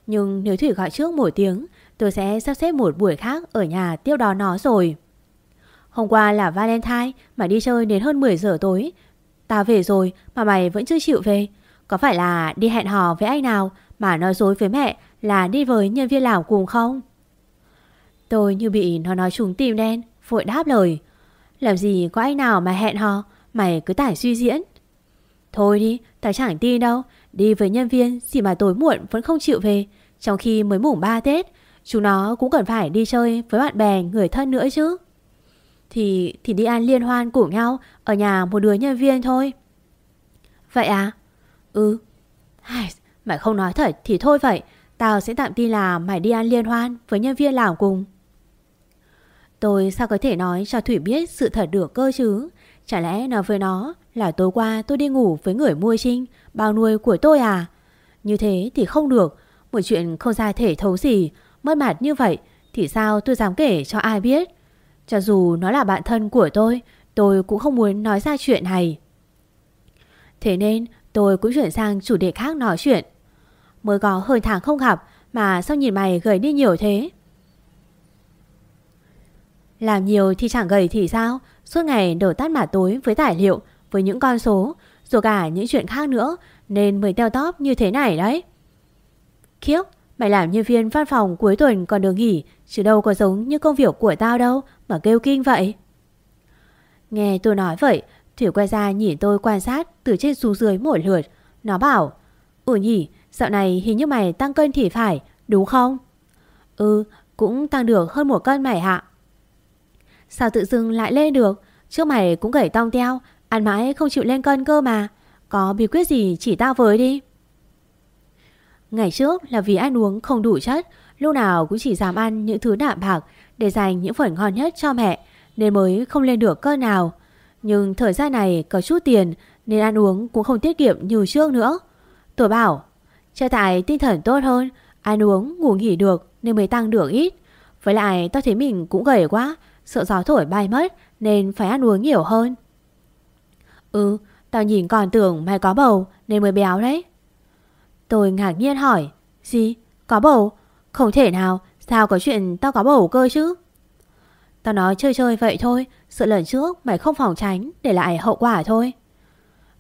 S2: Nhưng nếu Thủy gọi trước một tiếng, tôi sẽ sắp xếp một buổi khác ở nhà tiếp đón nó rồi. Hôm qua là Valentine mà đi chơi đến hơn 10 giờ tối. Ta về rồi mà mày vẫn chưa chịu về. Có phải là đi hẹn hò với anh nào mà nói dối với mẹ là đi với nhân viên Lào cùng không? Tôi như bị nó nói trúng tim đen, vội đáp lời. Làm gì có anh nào mà hẹn hò, mày cứ tải suy diễn. Thôi đi, tao chẳng tin đâu. Đi với nhân viên gì mà tối muộn vẫn không chịu về. Trong khi mới mùng 3 Tết, chúng nó cũng cần phải đi chơi với bạn bè, người thân nữa chứ. Thì thì đi ăn liên hoan cùng nhau ở nhà một đứa nhân viên thôi. Vậy à? Ừ. Ai, mày không nói thật thì thôi vậy. Tao sẽ tạm tin là mày đi ăn liên hoan với nhân viên làm cùng. Tôi sao có thể nói cho Thủy biết sự thật được cơ chứ? Chả lẽ nói với nó là tối qua tôi đi ngủ với người mua trinh, bao nuôi của tôi à? Như thế thì không được, một chuyện không ra thể thấu gì, mất mặt như vậy thì sao tôi dám kể cho ai biết? Cho dù nó là bạn thân của tôi, tôi cũng không muốn nói ra chuyện này. Thế nên tôi cũng chuyển sang chủ đề khác nói chuyện. Mới có hơn tháng không gặp mà sao nhìn mày gầy đi nhiều thế? Làm nhiều thì chẳng gầy thì sao Suốt ngày đổ tắt mặt tối với tài liệu, Với những con số, Rồi cả những chuyện khác nữa, Nên mới teo tóp như thế này đấy Khiếp, Mày làm nhân viên văn phòng cuối tuần còn được nghỉ, Chứ đâu có giống như công việc của tao đâu Mà kêu kinh vậy Nghe tôi nói vậy Thủy quay ra nhìn tôi quan sát Từ trên xuống dưới mỗi lượt. Nó bảo Ừ nhỉ, Dạo này hình như mày tăng cân thì phải, Đúng không? Ừ cũng tăng được hơn một cân mày hạ Sao tự dưng lại lên được? Trước mày cũng gầy tong teo, Ăn mãi không chịu lên cân cơ mà. Có bí quyết gì chỉ tao với đi. Ngày trước là vì ăn uống không đủ chất, Lúc nào cũng chỉ dám ăn những thứ đạm bạc Để dành những phần ngon nhất cho mẹ, Nên mới không lên được cân nào. Nhưng thời gian này có chút tiền, Nên ăn uống cũng không tiết kiệm như trước nữa. Tôi bảo Cho tại tinh thần tốt hơn, Ăn uống, ngủ nghỉ được nên mới tăng được ít. Với lại tao thấy mình cũng gầy quá, Sợ gió thổi bay mất Nên phải ăn uống nhiều hơn. Ừ Tao nhìn còn tưởng mày có bầu Nên mới béo đấy. Tôi ngạc nhiên hỏi, Gì? Có bầu? Không thể nào, Sao có chuyện tao có bầu cơ chứ? Tao nói chơi chơi vậy thôi sự lần trước mày không phòng tránh Để lại hậu quả thôi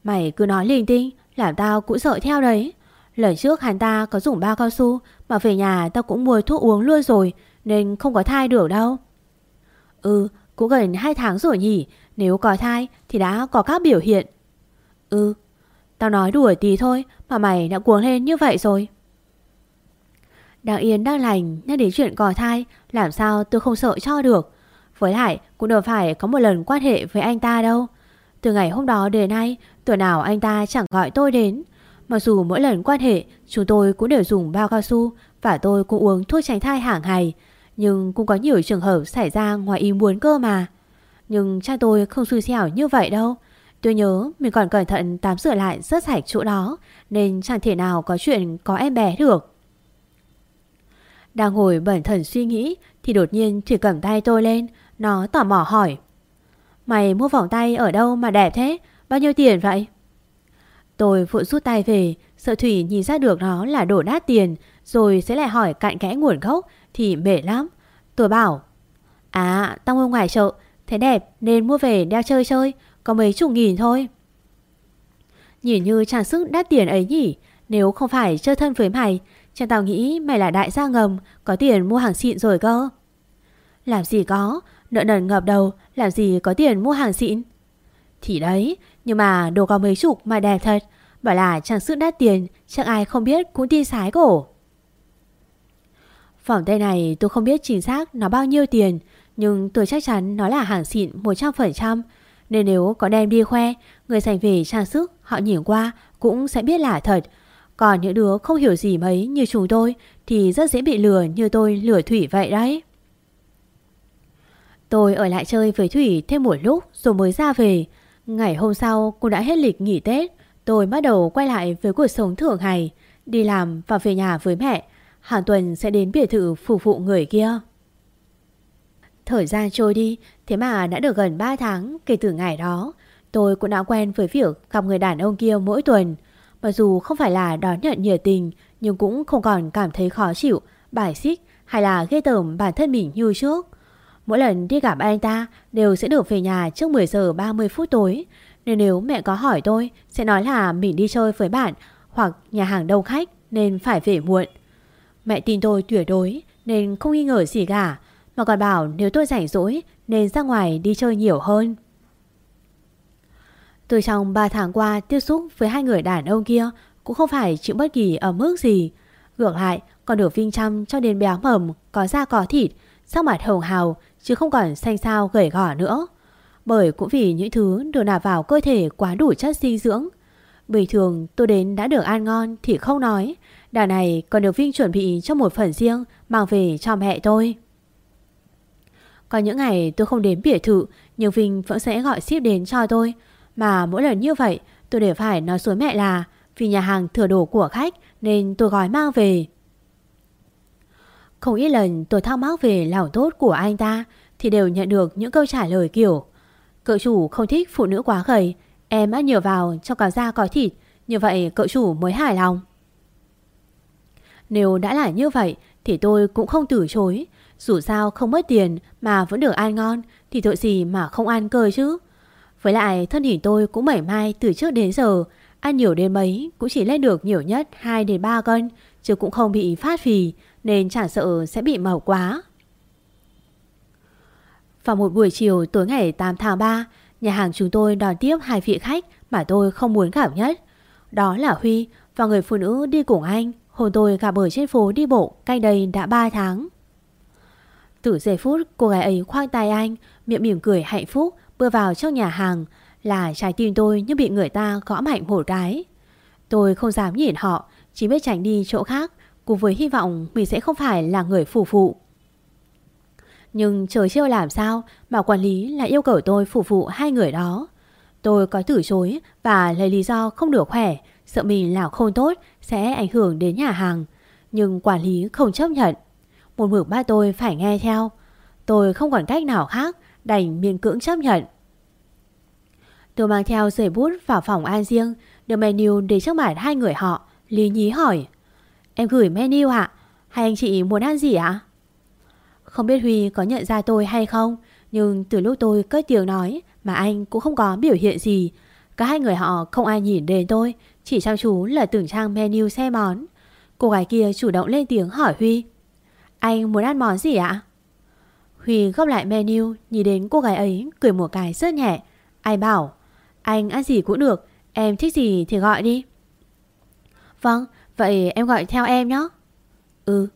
S2: Mày cứ nói linh tinh Làm tao cũng sợ theo đấy Lần trước hắn ta có dùng bao cao su Mà về nhà tao cũng mua thuốc uống luôn rồi Nên không có thai được đâu Ừ, cũng gần 2 tháng rồi nhỉ, nếu có thai thì đã có các biểu hiện. Ừ, tao nói đùa tí thôi mà mày đã cuồng lên như vậy rồi. Đang yên đang lành nhắc đến chuyện có thai, làm sao tôi không sợ cho được. Với lại cũng đâu phải có một lần quan hệ với anh ta đâu. Từ ngày hôm đó đến nay, tuổi nào anh ta chẳng gọi tôi đến. Mặc dù mỗi lần quan hệ, chúng tôi cũng đều dùng bao cao su và tôi cũng uống thuốc tránh thai hàng ngày. Nhưng cũng có nhiều trường hợp xảy ra ngoài ý muốn cơ mà Nhưng cha tôi không xui xẻo như vậy đâu Tôi nhớ mình còn cẩn thận tắm rửa lại rất sạch chỗ đó Nên chẳng thể nào có chuyện có em bé được Đang ngồi bẩn thần suy nghĩ Thì đột nhiên Thủy cầm tay tôi lên nó tò mò hỏi. Mày mua vòng tay ở đâu mà đẹp thế? Bao nhiêu tiền vậy? Tôi vội rút tay về Sợ Thủy nhìn ra được nó là đổ đắt tiền Rồi sẽ lại hỏi cạn kẽ nguồn gốc thì mệt lắm. Tôi bảo, à tao mua ngoài chợ, thấy đẹp nên mua về đeo chơi chơi, có mấy chục nghìn thôi. Nhìn như trang sức đắt tiền ấy nhỉ, Nếu không phải chơi thân với mày Chẳng tao nghĩ mày là đại gia ngầm Có tiền mua hàng xịn rồi cơ. Làm gì có Nợ nần ngập đầu, Làm gì có tiền mua hàng xịn? Thì đấy, Nhưng mà đồ có mấy chục mà đẹp thật. Bảo là trang sức đắt tiền Chẳng ai không biết cũng tin sái cổ. Phỏng tay này tôi không biết chính xác nó bao nhiêu tiền, Nhưng tôi chắc chắn nó là hàng xịn 100% Nên nếu có đem đi khoe, Người dành về trang sức, họ nhìn qua Cũng sẽ biết là thật. Còn những đứa không hiểu gì mấy như chúng tôi Thì rất dễ bị lừa như tôi lừa Thủy vậy đấy. Tôi ở lại chơi với Thủy thêm một lúc rồi mới ra về. Ngày hôm sau, cô đã hết lịch nghỉ Tết. Tôi bắt đầu quay lại với cuộc sống thường ngày, Đi làm và về nhà với mẹ. Hàng tuần sẽ đến biệt thự phục vụ người kia. Thời gian trôi đi, Thế mà đã được gần 3 tháng kể từ ngày đó. Tôi cũng đã quen với việc gặp người đàn ông kia mỗi tuần. Mặc dù không phải là đón nhận nhiệt tình, Nhưng cũng không còn cảm thấy khó chịu, Bài xích hay là ghê tởm bản thân mình như trước. Mỗi lần đi gặp anh ta Đều sẽ được về nhà trước 10 giờ 30 phút tối. Nên nếu mẹ có hỏi tôi, Sẽ nói là mình đi chơi với bạn Hoặc nhà hàng đông khách Nên phải về muộn. Mẹ tin tôi tuyệt đối, Nên không nghi ngờ gì cả. Mà còn bảo nếu tôi rảnh rỗi, Nên ra ngoài đi chơi nhiều hơn. Từ trong 3 tháng qua tiếp xúc với hai người đàn ông kia, Cũng không phải chịu bất kỳ ở mức gì. Ngược lại, còn được Vinh chăm cho đến béo mầm Có da có thịt. Sắc mặt hồng hào, Chứ không còn xanh xao gầy gò nữa Bởi cũng vì những thứ được nạp vào cơ thể quá đủ chất dinh dưỡng Bình thường tôi đến đã được ăn ngon thì không nói, Đà này còn được Vinh chuẩn bị cho một phần riêng mang về cho mẹ tôi. Có những ngày tôi không đến biệt thự, nhưng Vinh vẫn sẽ gọi ship đến cho tôi. Mà mỗi lần như vậy, tôi đều phải nói xuống mẹ là vì nhà hàng thừa đồ của khách nên tôi gói mang về. Không ít lần tôi thắc mắc về lòng tốt của anh ta thì đều nhận được những câu trả lời kiểu, Cậu chủ không thích phụ nữ quá gầy, Em ăn nhiều vào cho cả da có thịt, Như vậy cậu chủ mới hài lòng nếu đã là như vậy thì tôi cũng không từ chối. Dù sao không mất tiền mà vẫn được ăn ngon thì tội gì mà không ăn cơ chứ. Với lại thân hình tôi cũng mảy mai từ trước đến giờ. Ăn nhiều đến mấy cũng chỉ lên được nhiều nhất 2 đến 3 cân chứ cũng không bị phát phì nên chả sợ sẽ bị màu quá. Vào một buổi chiều tối ngày 8 tháng 3 nhà hàng chúng tôi đón tiếp hai vị khách mà tôi không muốn gặp nhất. Đó là Huy và người phụ nữ đi cùng anh. Hôm tôi gặp ở trên phố đi bộ cách đây đã 3 tháng. Từ giây phút cô gái ấy khoang tay anh, miệng mỉm cười hạnh phúc bước vào trong nhà hàng là trái tim tôi như bị người ta gõ mạnh một cái. Tôi không dám nhìn họ, chỉ biết tránh đi chỗ khác cùng với hy vọng mình sẽ không phải là người phủ phụ. Nhưng trời chưa làm sao mà quản lý lại yêu cầu tôi phụ vụ hai người đó. Tôi có từ chối và lấy lý do không được khỏe, Sợ mình làm không tốt sẽ ảnh hưởng đến nhà hàng, Nhưng quản lý không chấp nhận Một mực ba tôi phải nghe theo Tôi không còn cách nào khác Đành miễn cưỡng chấp nhận Tôi mang theo giấy bút vào phòng an riêng, Đưa menu để trước mặt hai người họ, Lý nhí hỏi Em gửi menu ạ. Hay anh chị muốn ăn gì ạ? Không biết Huy có nhận ra tôi hay không, Nhưng từ lúc tôi cất tiếng nói Mà anh cũng không có biểu hiện gì. Cả hai người họ không ai nhìn đến tôi, chỉ chăm chú là từng trang menu xe món. Cô gái kia chủ động lên tiếng hỏi Huy, Anh muốn ăn món gì ạ? Huy gấp lại menu Nhìn đến cô gái ấy cười một cái rất nhẹ. Ai bảo, Anh ăn gì cũng được, Em thích gì thì gọi đi. Vâng Vậy em gọi theo em nhé. Ừ.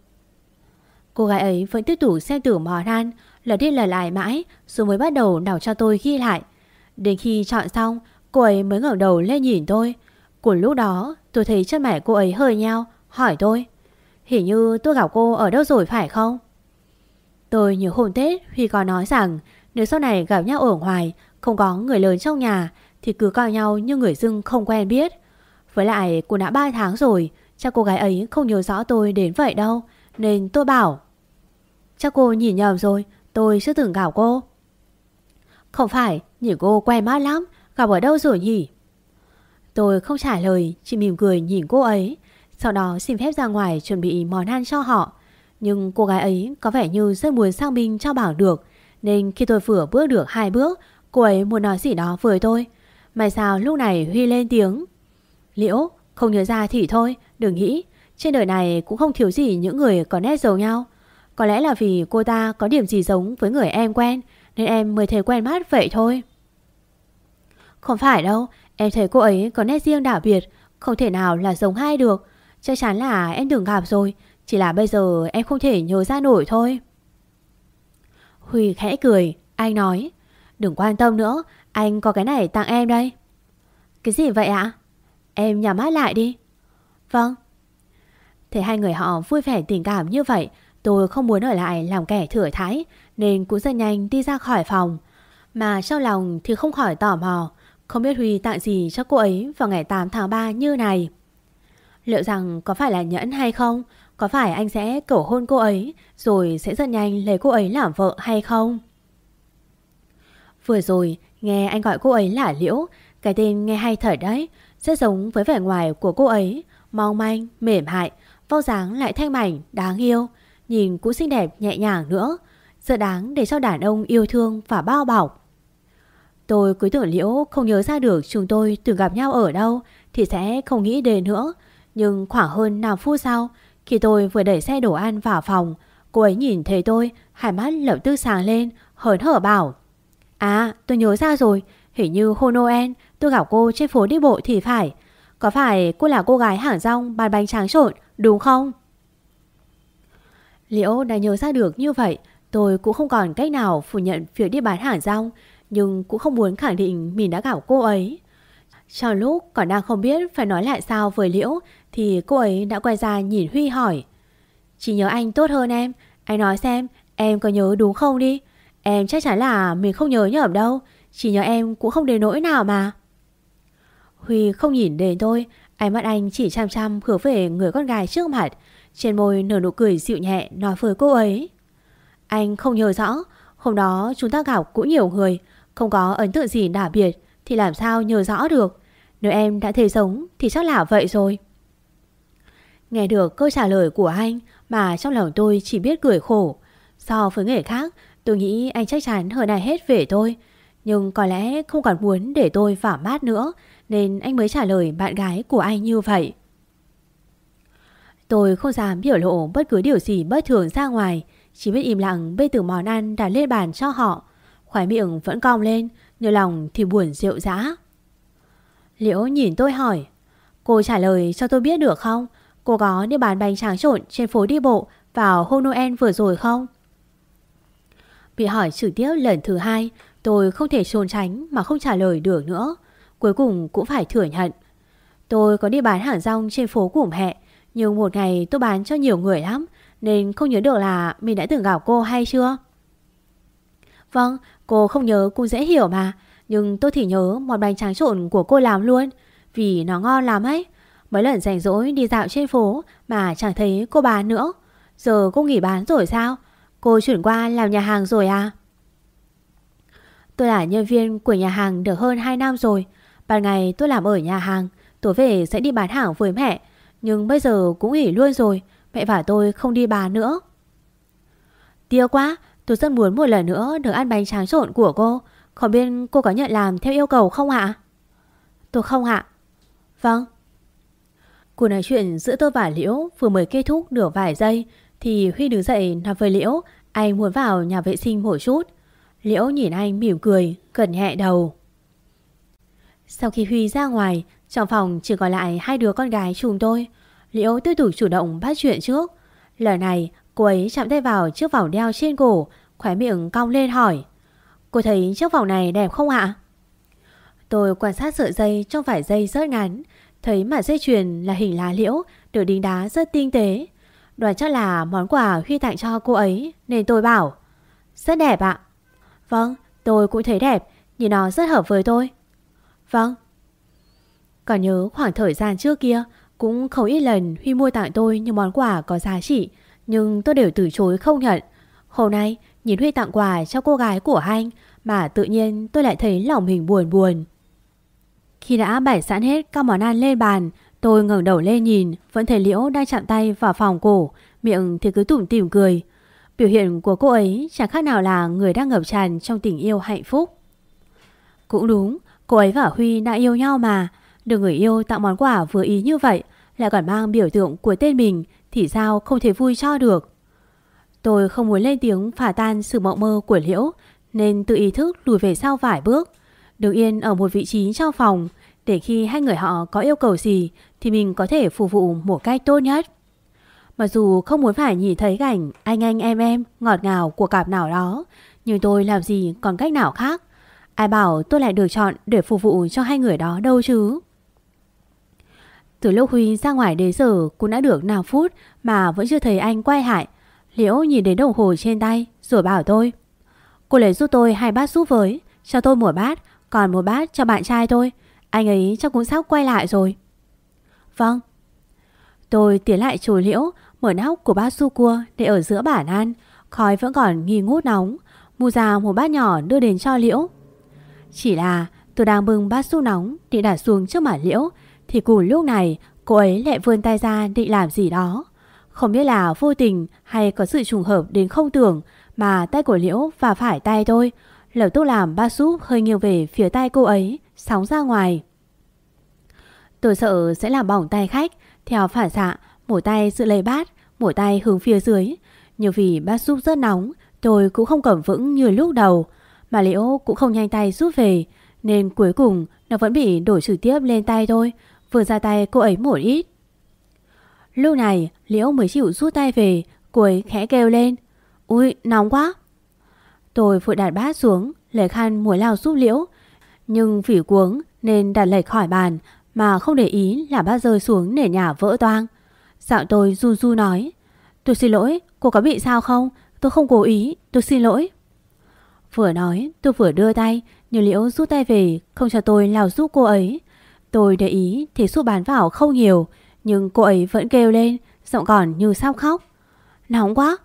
S2: Cô gái ấy vẫn tiếp tục xem thử món ăn Lần đi lần lại mãi Rồi mới bắt đầu đảo cho tôi ghi lại. Đến khi chọn xong Cô ấy mới ngẩng đầu lên nhìn tôi. Của lúc đó tôi thấy chân mày cô ấy hơi nhau Hỏi tôi Hình như tôi gặp cô ở đâu rồi phải không? Tôi nhớ hôm Tết Huy có nói rằng Nếu sau này gặp nhau ở ngoài Không có người lớn trong nhà Thì cứ coi nhau như người dưng không quen biết. Với lại cô đã 3 tháng rồi Chắc cô gái ấy không nhớ rõ tôi đến vậy đâu Nên tôi bảo Chắc cô nhìn nhầm rồi Tôi chưa từng gặp cô Không phải Nhìn cô quen mắt lắm Gặp ở đâu rồi nhỉ Tôi không trả lời, chỉ mỉm cười nhìn cô ấy. Sau đó xin phép ra ngoài chuẩn bị món ăn cho họ. Nhưng cô gái ấy có vẻ như rất muốn sang binh cho bảo được. Nên khi tôi vừa bước được hai bước, cô ấy muốn nói gì đó với tôi. may sao lúc này Huy lên tiếng. Liễu, Không nhớ ra thì thôi, đừng nghĩ. Trên đời này cũng không thiếu gì những người có nét giống nhau. Có lẽ là vì cô ta có điểm gì giống với người em quen nên em mới thấy quen mắt vậy thôi. Không phải đâu, em thấy cô ấy có nét riêng đặc biệt, không thể nào là giống hai được. Chắc chắn là em đừng gặp rồi, chỉ là bây giờ em không thể nhớ ra nổi thôi. Huy khẽ cười, anh nói, đừng quan tâm nữa, anh có cái này tặng em đây. Cái gì vậy ạ? Em nhắm mắt lại đi. Vâng. Thấy hai người họ vui vẻ tình cảm như vậy, tôi không muốn ở lại làm kẻ thừa thái, nên cũng rất nhanh đi ra khỏi phòng. Mà trong lòng thì không khỏi tò mò, không biết Huy tặng gì cho cô ấy vào ngày 8 tháng 3 như này. Liệu rằng có phải là nhẫn hay không? Có phải anh sẽ cầu hôn cô ấy rồi sẽ rất nhanh lấy cô ấy làm vợ hay không? Vừa rồi nghe anh gọi cô ấy là Liễu, cái tên nghe hay thật đấy, rất giống với vẻ ngoài của cô ấy, mong manh, mềm hại, vóc dáng lại thanh mảnh, đáng yêu, nhìn cũng xinh đẹp nhẹ nhàng nữa, rất đáng để cho đàn ông yêu thương và bao bọc. Tôi cứ tưởng Liễu không nhớ ra được chúng tôi từng gặp nhau ở đâu thì sẽ không nghĩ đến nữa. Nhưng khoảng hơn 5 phút sau, khi tôi vừa đẩy xe đồ ăn vào phòng, cô ấy nhìn thấy tôi, hai mắt lập tức sáng lên, hớn hở bảo. À, tôi nhớ ra rồi, hình như hôm Noel tôi gặp cô trên phố đi bộ thì phải. Có phải cô là cô gái hàng rong bàn bánh tráng trộn, đúng không? Liễu đã nhớ ra được như vậy, tôi cũng không còn cách nào phủ nhận việc đi bán hàng rong, nhưng cũng không muốn khẳng định mình đã gặp cô ấy. Trong lúc còn đang không biết phải nói lại sao với Liễu thì cô ấy đã quay ra nhìn Huy hỏi. Chỉ nhớ anh tốt hơn em, anh nói xem em có nhớ đúng không đi. Em chắc chắn là mình không nhớ nhầm đâu, chỉ nhớ em cũng không đến nỗi nào mà. Huy không nhìn đến tôi, ánh mắt anh chỉ chăm chăm hướng về người con gái trước mặt, trên môi nở nụ cười dịu nhẹ nói với cô ấy. Anh không nhớ rõ, hôm đó chúng ta gặp cũng nhiều người, không có ấn tượng gì đặc biệt thì làm sao nhớ rõ được. Nếu em đã thấy sống thì chắc là vậy rồi. Nghe được câu trả lời của anh mà trong lòng tôi chỉ biết cười khổ. So với người khác, tôi nghĩ anh chắc chắn hơn ai hết về tôi. Nhưng có lẽ không còn muốn để tôi vả mát nữa nên anh mới trả lời bạn gái của anh như vậy. Tôi không dám biểu lộ bất cứ điều gì bất thường ra ngoài, chỉ biết im lặng bê từ món ăn đặt lên bàn cho họ. Khói miệng vẫn cong lên, nhưng lòng thì buồn rượu dã. Liễu nhìn tôi hỏi, cô trả lời cho tôi biết được không? Cô có đi bán bánh tráng trộn trên phố đi bộ vào hôm Noel vừa rồi không? Bị hỏi trực tiếp lần thứ hai, tôi không thể trốn tránh mà không trả lời được nữa. Cuối cùng cũng phải thừa nhận. Tôi có đi bán hàng rong trên phố của mẹ, nhưng một ngày tôi bán cho nhiều người lắm, nên không nhớ được là mình đã từng gặp cô hay chưa. Vâng, cô không nhớ cũng dễ hiểu mà, nhưng tôi thì nhớ món bánh tráng trộn của cô làm luôn, vì nó ngon lắm ấy. Mấy lần rảnh rỗi đi dạo trên phố mà chẳng thấy cô bán nữa. Giờ cô nghỉ bán rồi sao? Cô chuyển qua làm nhà hàng rồi à? Tôi là nhân viên của nhà hàng được hơn 2 năm rồi. Ban ngày tôi làm ở nhà hàng, tối về sẽ đi bán hàng với mẹ. Nhưng bây giờ cũng nghỉ luôn rồi, mẹ và tôi không đi bà nữa. Tiếc quá, tôi rất muốn một lần nữa được ăn bánh tráng trộn của cô. Không biết cô có nhận làm theo yêu cầu không ạ? Tôi không ạ. Vâng. Cuộc nói chuyện giữa tôi và Liễu vừa mới kết thúc được vài giây thì Huy đứng dậy nói với Liễu anh muốn vào nhà vệ sinh một chút. Liễu nhìn anh mỉm cười, gần nhẹ đầu. Sau khi Huy ra ngoài, trong phòng chỉ còn lại hai đứa con gái chúng tôi. Liễu tư tục chủ động bắt chuyện trước. Lần này, cô ấy chạm tay vào chiếc vòng đeo trên cổ, khóe miệng cong lên hỏi. Cô thấy chiếc vòng này đẹp không ạ? Tôi quan sát sợi dây trong vải dây rất ngắn, thấy mà dây chuyền là hình lá liễu, được đính đá rất tinh tế. Đoán chắc là món quà Huy tặng cho cô ấy, nên tôi bảo. Rất đẹp ạ. Vâng, tôi cũng thấy đẹp, nhìn nó rất hợp với tôi. Vâng. Còn nhớ khoảng thời gian trước kia, cũng không ít lần Huy mua tặng tôi những món quà có giá trị, nhưng tôi đều từ chối không nhận. Hôm nay, nhìn Huy tặng quà cho cô gái của anh, mà tự nhiên tôi lại thấy lòng mình buồn buồn. Khi đã bày sẵn hết các món ăn lên bàn, tôi ngẩng đầu lên nhìn, vẫn thấy Liễu đang chạm tay vào phòng cổ, miệng thì cứ tủm tỉm cười. Biểu hiện của cô ấy chẳng khác nào là người đang ngập tràn trong tình yêu hạnh phúc. Cũng đúng, cô ấy và Huy đã yêu nhau mà. Được người yêu tặng món quà vừa ý như vậy, Lại còn mang biểu tượng của tên mình, Thì sao không thể vui cho được? Tôi không muốn lên tiếng phá tan sự mộng mơ của Liễu, Nên tự ý thức lùi về sau vài bước. Đứng yên ở một vị trí trong phòng, Để khi hai người họ có yêu cầu gì, Thì mình có thể phục vụ một cách tốt nhất. Mặc dù không muốn phải nhìn thấy cảnh anh anh em em ngọt ngào của cặp nào đó, Nhưng tôi làm gì còn cách nào khác? Ai bảo tôi lại được chọn để phục vụ cho hai người đó đâu chứ? Từ lúc Huy ra ngoài đến giờ, cũng đã được nào phút mà vẫn chưa thấy anh quay lại. Liễu nhìn đến đồng hồ trên tay, rồi bảo tôi, Cô lấy giúp tôi hai bát súp với, Cho tôi một bát, Còn một bát cho bạn trai tôi. Anh ấy chắc cũng sắp quay lại rồi. Vâng. Tôi tiến lại chùi liễu, Mở nóc của bát su cua để ở giữa bản ăn. Khói vẫn còn nghi ngút nóng. Mua ra một bát nhỏ đưa đến cho liễu. Chỉ là tôi đang bưng bát su nóng Định đặt xuống trước mặt liễu, Thì cùng lúc này cô ấy lại vươn tay ra định làm gì đó. Không biết là vô tình hay có sự trùng hợp đến không tưởng Mà tay của liễu và phải tay tôi Lập tức làm bát súp hơi nghiêng về phía tay cô ấy, Sóng ra ngoài. Tôi sợ sẽ làm bỏng tay khách, Theo phản xạ, Một tay giữ lấy bát, Một tay hướng phía dưới. Nhưng vì bát súp rất nóng, Tôi cũng không cầm vững như lúc đầu. Mà Liễu cũng không nhanh tay rút về Nên cuối cùng nó vẫn bị đổ trực tiếp lên tay thôi. Vừa ra tay cô ấy một ít. Lúc này Liễu mới chịu rút tay về Cô ấy khẽ kêu lên. Ui nóng quá. Tôi vội đặt bát xuống Lấy khăn muối lao giúp Liễu Nhưng vì cuống nên đặt lệch khỏi bàn Mà không để ý là bát rơi xuống nền nhà vỡ toang. Giọng tôi run run nói Tôi xin lỗi, cô có bị sao không? Tôi không cố ý, tôi xin lỗi. Vừa nói, tôi vừa đưa tay, Nhưng Liễu rút tay về, Không cho tôi lao giúp cô ấy. Tôi để ý thì số bán vào không nhiều, Nhưng cô ấy vẫn kêu lên, Giọng còn như sao khóc. Nóng quá.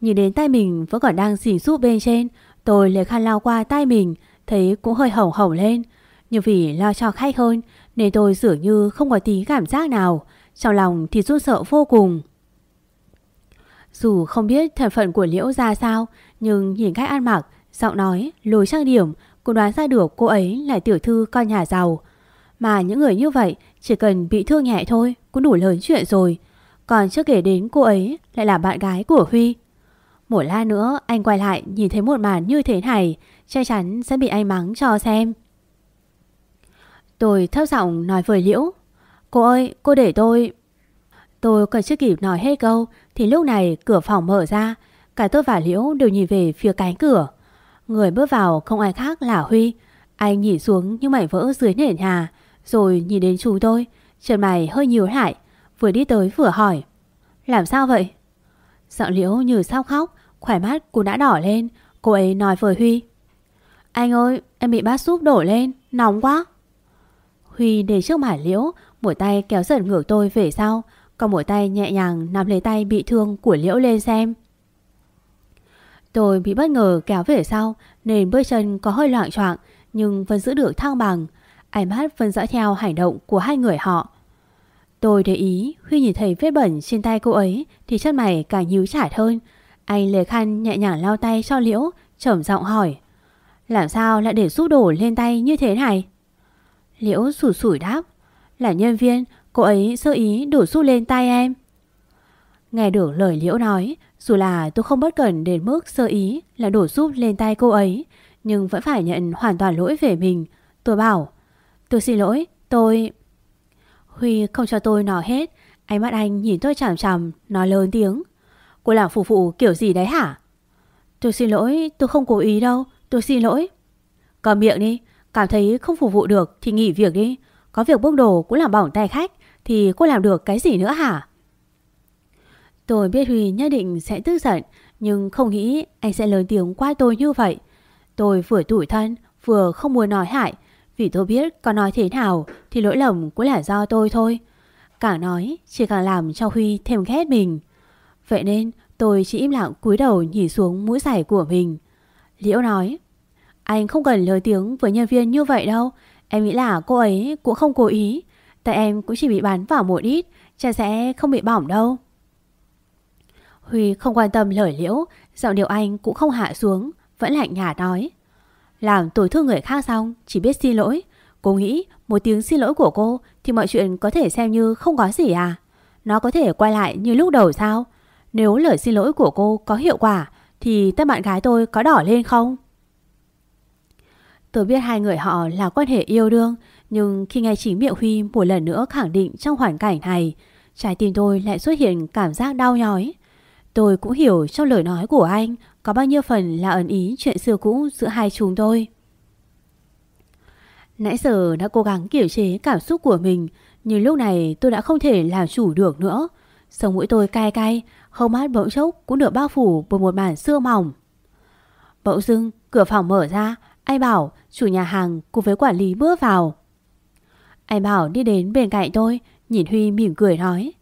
S2: Nhìn đến tay mình vẫn còn đang xỉ giúp bên trên, Tôi lấy khăn lao qua tay mình, Thấy cũng hơi hồng hồng lên. Nhưng vì lo cho khách hơn, Nên tôi dường như không có tí cảm giác nào, Trong lòng thì run sợ vô cùng. Dù không biết thân phận của Liễu ra sao nhưng nhìn cách ăn mặc Giọng nói, lối trang điểm Cũng đoán ra được cô ấy là tiểu thư con nhà giàu. Mà những người như vậy Chỉ cần bị thương nhẹ thôi Cũng đủ lớn chuyện rồi. Còn chưa kể đến cô ấy lại là bạn gái của Huy. Một lát nữa anh quay lại nhìn thấy một màn như thế này Chắc chắn sẽ bị anh mắng cho xem. Tôi thấp giọng nói với Liễu Cô ơi cô để tôi Tôi còn chưa kịp nói hết câu Thì lúc này cửa phòng mở ra Cả tôi và Liễu đều nhìn về phía cánh cửa. Người bước vào không ai khác là Huy. Anh nhìn xuống như mảnh vỡ dưới nền nhà, Rồi nhìn đến chú tôi. Trần mày hơi nhiều lại, Vừa đi tới vừa hỏi, Làm sao vậy? Giọng Liễu như sao khóc, Khỏe mắt cô đã đỏ lên. Cô ấy nói với Huy, Anh ơi, em bị bát súp đổ lên, Nóng quá. Huy để trước mặt Liễu, Một tay kéo dần ngược tôi về sau, Còn một tay nhẹ nhàng nắm lấy tay bị thương của Liễu lên xem. Tôi bị bất ngờ kéo về sau, Nên bước chân có hơi loạn choạng, Nhưng vẫn giữ được thăng bằng. Ánh mắt vẫn dõi theo hành động của hai người họ. Tôi để ý, khi nhìn thấy vết bẩn trên tay cô ấy, Thì chân mày càng nhíu chải hơn. Anh lề khăn nhẹ nhàng lau tay cho Liễu, trầm giọng hỏi, Làm sao lại để xúc đổ lên tay như thế này? Liễu sủi sủi đáp, Là nhân viên, Cô ấy sơ ý đổ xúc lên tay em. Nghe được lời Liễu nói dù là tôi không bất cẩn đến mức sơ ý Là đổ giúp lên tay cô ấy Nhưng vẫn phải nhận hoàn toàn lỗi về mình Tôi bảo Tôi xin lỗi tôi Huy không cho tôi nói hết Ánh mắt anh nhìn tôi chằm chằm Nói lớn tiếng Cô làm phụ vụ kiểu gì đấy hả? Tôi xin lỗi, tôi không cố ý đâu, tôi xin lỗi. Cầm miệng đi, cảm thấy không phục vụ được thì nghỉ việc đi. Có việc bốc đồ cũng làm bỏng tay khách thì cô làm được cái gì nữa hả? Tôi biết Huy nhất định sẽ tức giận nhưng không nghĩ anh sẽ lớn tiếng qua tôi như vậy. Tôi vừa tủi thân vừa không muốn nói hại vì tôi biết có nói thế nào thì lỗi lầm cũng là do tôi thôi. Càng nói chỉ càng làm cho Huy thêm ghét mình. Vậy nên tôi chỉ im lặng cúi đầu nhìn xuống mũi giày của mình. Liễu nói, anh không cần lời tiếng với nhân viên như vậy đâu. Em nghĩ là cô ấy cũng không cố ý. Tại em cũng chỉ bị bắn vào một ít, chắc sẽ không bị bỏng đâu. Huy không quan tâm lời liễu, giọng điệu anh cũng không hạ xuống, vẫn lạnh nhạt nói. Làm tổn thương người khác xong, chỉ biết xin lỗi. Cô nghĩ một tiếng xin lỗi của cô thì mọi chuyện có thể xem như không có gì à? Nó có thể quay lại như lúc đầu sao? Nếu lời xin lỗi của cô có hiệu quả thì tất bạn gái tôi có đỏ lên không? Tôi biết hai người họ là quan hệ yêu đương nhưng khi nghe chính miệng Huy một lần nữa khẳng định trong hoàn cảnh này trái tim tôi lại xuất hiện cảm giác đau nhói. Tôi cũng hiểu trong lời nói của anh có bao nhiêu phần là ẩn ý chuyện xưa cũ giữa hai chúng tôi. Nãy giờ đã cố gắng kiểm chế cảm xúc của mình, Nhưng lúc này tôi đã không thể làm chủ được nữa. Sống mũi tôi cay cay Hông mắt bỗng chốc cũng được bao phủ bởi một màn sương mỏng. Bỗng dưng, cửa phòng mở ra, Anh bảo chủ nhà hàng cùng với quản lý bước vào. Anh bảo đi đến bên cạnh tôi, Nhìn Huy mỉm cười nói.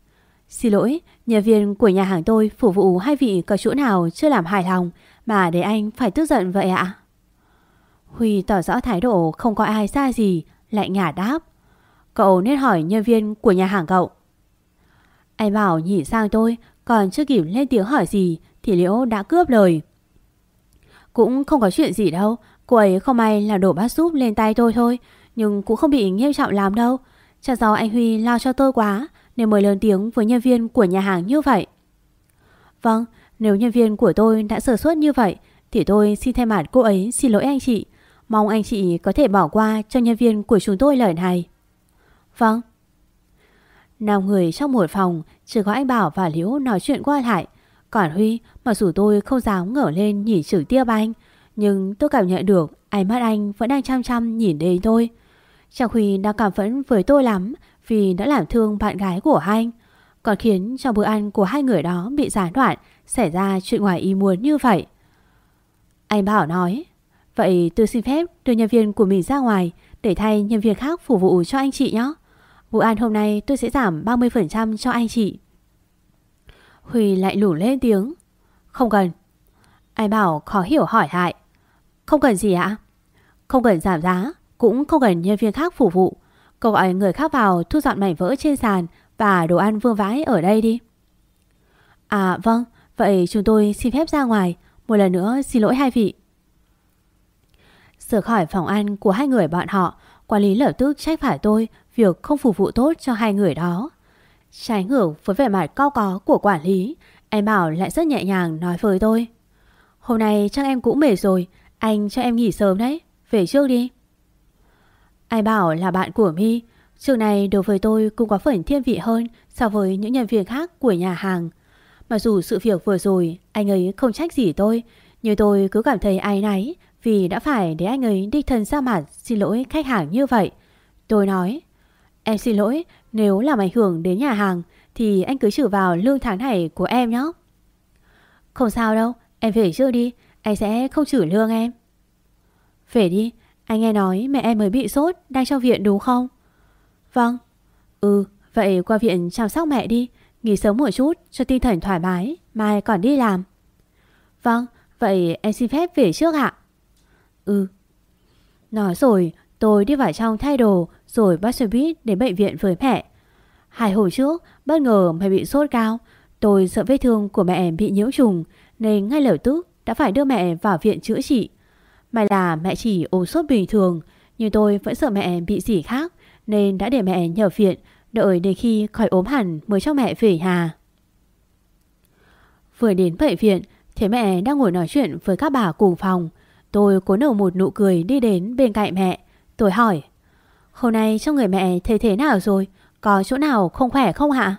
S2: Xin lỗi, nhân viên của nhà hàng tôi phục vụ hai vị có chỗ nào chưa làm hài lòng Mà để anh phải tức giận vậy ạ Huy tỏ rõ thái độ không có ai xa gì, lại ngả đáp. Cậu nên hỏi nhân viên của nhà hàng cậu. Anh bảo nhìn sang tôi, còn chưa kịp lên tiếng hỏi gì thì Liễu đã cướp lời. Cũng không có chuyện gì đâu, cô ấy không may là đổ bát súp lên tay tôi thôi, nhưng cũng không bị nghiêm trọng lắm đâu. Chắc do anh Huy lo cho tôi quá nên mới lớn tiếng với nhân viên của nhà hàng như vậy. Vâng, nếu nhân viên của tôi đã sơ suất như vậy thì tôi xin thay mặt cô ấy xin lỗi anh chị. Mong anh chị có thể bỏ qua cho nhân viên của chúng tôi lời này. Vâng. Năm người trong một phòng, chỉ có anh Bảo và Liễu nói chuyện qua lại. Còn Huy, mặc dù tôi không dám ngở lên nhìn trực tiếp anh, nhưng tôi cảm nhận được ánh mắt anh vẫn đang chăm chăm nhìn đến tôi. chàng Huy đang cảm phẫn với tôi lắm vì đã làm thương bạn gái của anh. Còn khiến cho bữa ăn của hai người đó bị gián đoạn, xảy ra chuyện ngoài ý muốn như vậy. Anh Bảo nói, Vậy tôi xin phép đưa nhân viên của mình ra ngoài để thay nhân viên khác phục vụ cho anh chị nhé. Vụ ăn hôm nay tôi sẽ giảm 30% cho anh chị. Huy lại lủ lên tiếng. Không cần. Anh bảo khó hiểu hỏi lại. Không cần gì ạ? Không cần giảm giá, cũng không cần nhân viên khác phục vụ. Cậu gọi người khác vào thu dọn mảnh vỡ trên sàn và đồ ăn vương vãi ở đây đi. À vâng, vậy chúng tôi xin phép ra ngoài. Một lần nữa xin lỗi hai vị. sửa khỏi phòng ăn của hai người bọn họ, quản lý lập tức trách phải tôi việc không phục vụ tốt cho hai người đó. Trái ngược với vẻ mặt cao có của quản lý, anh Bảo lại rất nhẹ nhàng nói với tôi. Hôm nay chắc em cũng mệt rồi, anh cho em nghỉ sớm đấy, về trước đi. Ai Bảo là bạn của My, trường này đối với tôi cũng có phần thiên vị hơn so với những nhân viên khác của nhà hàng. Mặc dù sự việc vừa rồi anh ấy không trách gì tôi, nhưng tôi cứ cảm thấy ai nấy vì đã phải để anh ấy đi thân ra mặt xin lỗi khách hàng như vậy. Tôi nói, em xin lỗi, nếu làm ảnh hưởng đến nhà hàng thì anh cứ trừ vào lương tháng này của em nhé. Không sao đâu, em về trước đi, anh sẽ không trừ lương em. Về đi, anh nghe nói mẹ em mới bị sốt, đang trong viện đúng không? Vâng. Ừ, vậy qua viện chăm sóc mẹ đi, nghỉ sớm một chút cho tinh thần thoải mái, mai còn đi làm. Vâng, vậy em xin phép về trước ạ. Ừ. Nói rồi, tôi đi vào trong thay đồ rồi bắt xe buýt đến bệnh viện với mẹ. Hai hồi trước, bất ngờ mẹ bị sốt cao. Tôi sợ vết thương của mẹ bị nhiễm trùng nên ngay lập tức đã phải đưa mẹ vào viện chữa trị. May là mẹ chỉ ốm sốt bình thường, nhưng tôi vẫn sợ mẹ bị gì khác nên đã để mẹ nhờ viện đợi đến khi khỏi ốm hẳn mới cho mẹ về nhà. Vừa đến bệnh viện, thấy mẹ đang ngồi nói chuyện với các bà cùng phòng. Tôi cố nở một nụ cười đi đến bên cạnh mẹ. Tôi hỏi, hôm nay trong người mẹ thấy thế nào rồi? Có chỗ nào không khỏe không hả?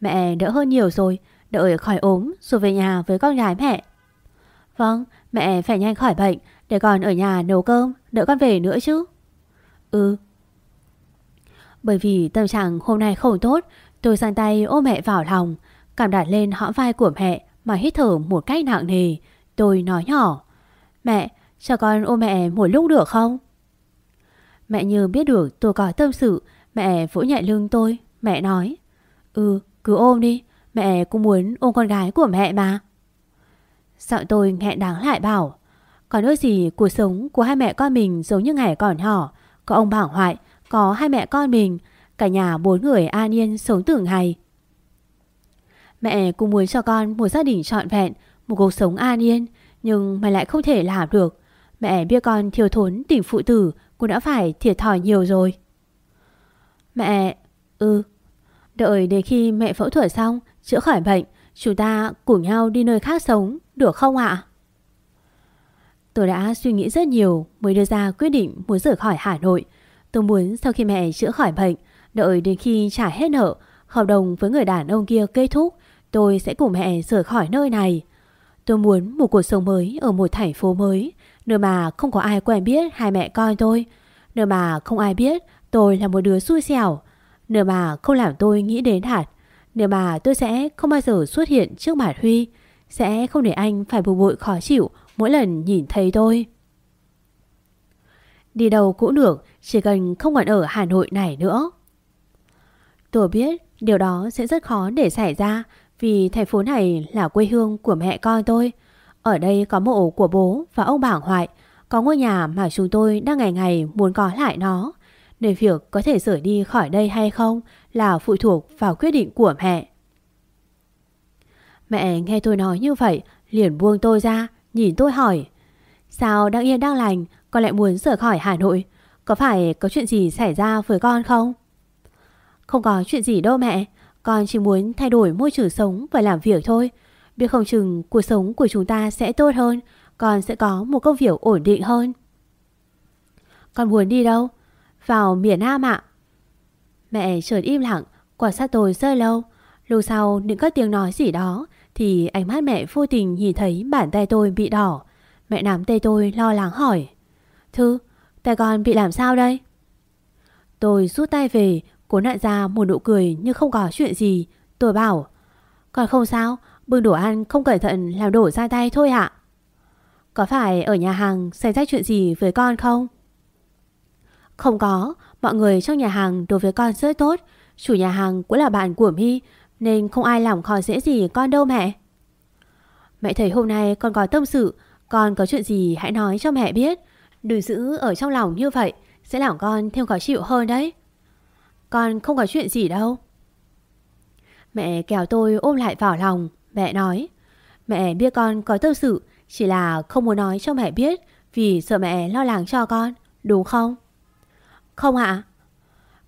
S2: Mẹ đỡ hơn nhiều rồi, đợi khỏi ốm rồi về nhà với con gái mẹ. Vâng, mẹ phải nhanh khỏi bệnh để còn ở nhà nấu cơm, đợi con về nữa chứ. Ừ. Bởi vì tâm trạng hôm nay không tốt, tôi sang tay ôm mẹ vào lòng, cảm đặt lên hõm vai của mẹ mà hít thở một cách nặng nề. Tôi nói nhỏ. Mẹ, cho con ôm mẹ một lúc được không? Mẹ như biết được tôi có tâm sự, mẹ vỗ nhẹ lưng tôi, mẹ nói. Ừ, cứ ôm đi, mẹ cũng muốn ôm con gái của mẹ mà. Giọng tôi nghẹn đáng lại bảo. Còn nỗi gì cuộc sống của hai mẹ con mình giống như ngày còn nhỏ, có ông Bảo hoại, có hai mẹ con mình, cả nhà bốn người an yên sống từng ngày. Mẹ cũng muốn cho con một gia đình trọn vẹn, một cuộc sống an yên, nhưng mày lại không thể làm được Mẹ biết con thiếu thốn tình phụ tử cũng đã phải thiệt thòi nhiều rồi. Mẹ, ừ, đợi đến khi mẹ phẫu thuật xong, chữa khỏi bệnh, chúng ta cùng nhau đi nơi khác sống, được không ạ? Tôi đã suy nghĩ rất nhiều mới đưa ra quyết định muốn rời khỏi Hà Nội. Tôi muốn sau khi mẹ chữa khỏi bệnh, đợi đến khi trả hết nợ, hợp đồng với người đàn ông kia kết thúc, tôi sẽ cùng mẹ rời khỏi nơi này. Tôi muốn một cuộc sống mới ở một thành phố mới, nơi mà không có ai quen biết hai mẹ con tôi, nơi mà không ai biết tôi là một đứa xui xẻo, nơi mà không làm tôi nghĩ đến hạt, nếu mà tôi sẽ không bao giờ xuất hiện trước mặt Huy, sẽ không để anh phải bực bội khó chịu mỗi lần nhìn thấy tôi. Đi đâu cũng được, chỉ cần không còn ở Hà Nội này nữa. Tôi biết điều đó sẽ rất khó để xảy ra vì thành phố này là quê hương của mẹ con tôi. Ở đây có mộ của bố và ông bảng hoại, có ngôi nhà mà chúng tôi đang ngày ngày muốn có lại nó. Nên việc có thể rời đi khỏi đây hay không là phụ thuộc vào quyết định của mẹ. Mẹ nghe tôi nói như vậy, liền buông tôi ra, nhìn tôi hỏi. Sao đang yên đang lành, con lại muốn rời khỏi Hà Nội? Có phải có chuyện gì xảy ra với con không? Không có chuyện gì đâu mẹ, con chỉ muốn thay đổi môi trường sống và làm việc thôi. Biết không chừng cuộc sống của chúng ta sẽ tốt hơn, con sẽ có một công việc ổn định hơn. Con muốn đi đâu? Vào miền Nam ạ. Mẹ chợt im lặng, quả sát tôi rơi lâu. Lâu sau những các tiếng nói gì đó thì ánh mắt mẹ vô tình nhìn thấy bàn tay tôi bị đỏ. Mẹ nắm tay tôi lo lắng hỏi. Thư, tay con bị làm sao đây? Tôi rút tay về, cố nặn ra một nụ cười như không có chuyện gì. Tôi bảo, "Còn không sao, bưng đồ ăn không cẩn thận làm đổ ra tay thôi ạ. Có phải ở nhà hàng xảy ra chuyện gì với con không? Không có, mọi người trong nhà hàng đối với con rất tốt. Chủ nhà hàng cũng là bạn của My nên không ai làm khó dễ gì con đâu mẹ. Mẹ thấy hôm nay con có tâm sự, con có chuyện gì hãy nói cho mẹ biết. Đừng giữ ở trong lòng như vậy, sẽ làm con thêm khó chịu hơn đấy. Con không có chuyện gì đâu. Mẹ kéo tôi ôm lại vào lòng, mẹ nói. Mẹ biết con có tâm sự, chỉ là không muốn nói cho mẹ biết vì sợ mẹ lo lắng cho con, đúng không? Không ạ.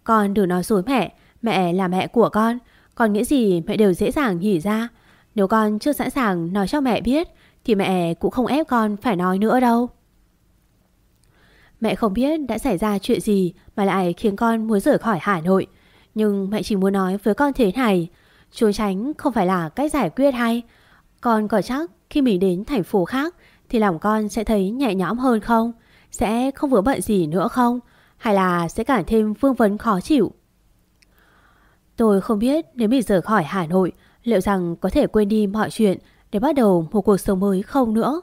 S2: Con đừng nói dối mẹ, mẹ là mẹ của con, con nghĩ gì mẹ đều dễ dàng nhỉ ra. Nếu con chưa sẵn sàng nói cho mẹ biết thì mẹ cũng không ép con phải nói nữa đâu. Mẹ không biết đã xảy ra chuyện gì mà lại khiến con muốn rời khỏi Hà Nội. Nhưng mẹ chỉ muốn nói với con thế này. Trốn tránh không phải là cách giải quyết hay. Con có chắc khi mình đến thành phố khác thì lòng con sẽ thấy nhẹ nhõm hơn không? Sẽ không vướng bận gì nữa không? Hay là sẽ càng thêm vương vấn khó chịu? Tôi không biết nếu mình rời khỏi Hà Nội liệu rằng có thể quên đi mọi chuyện để bắt đầu một cuộc sống mới không nữa.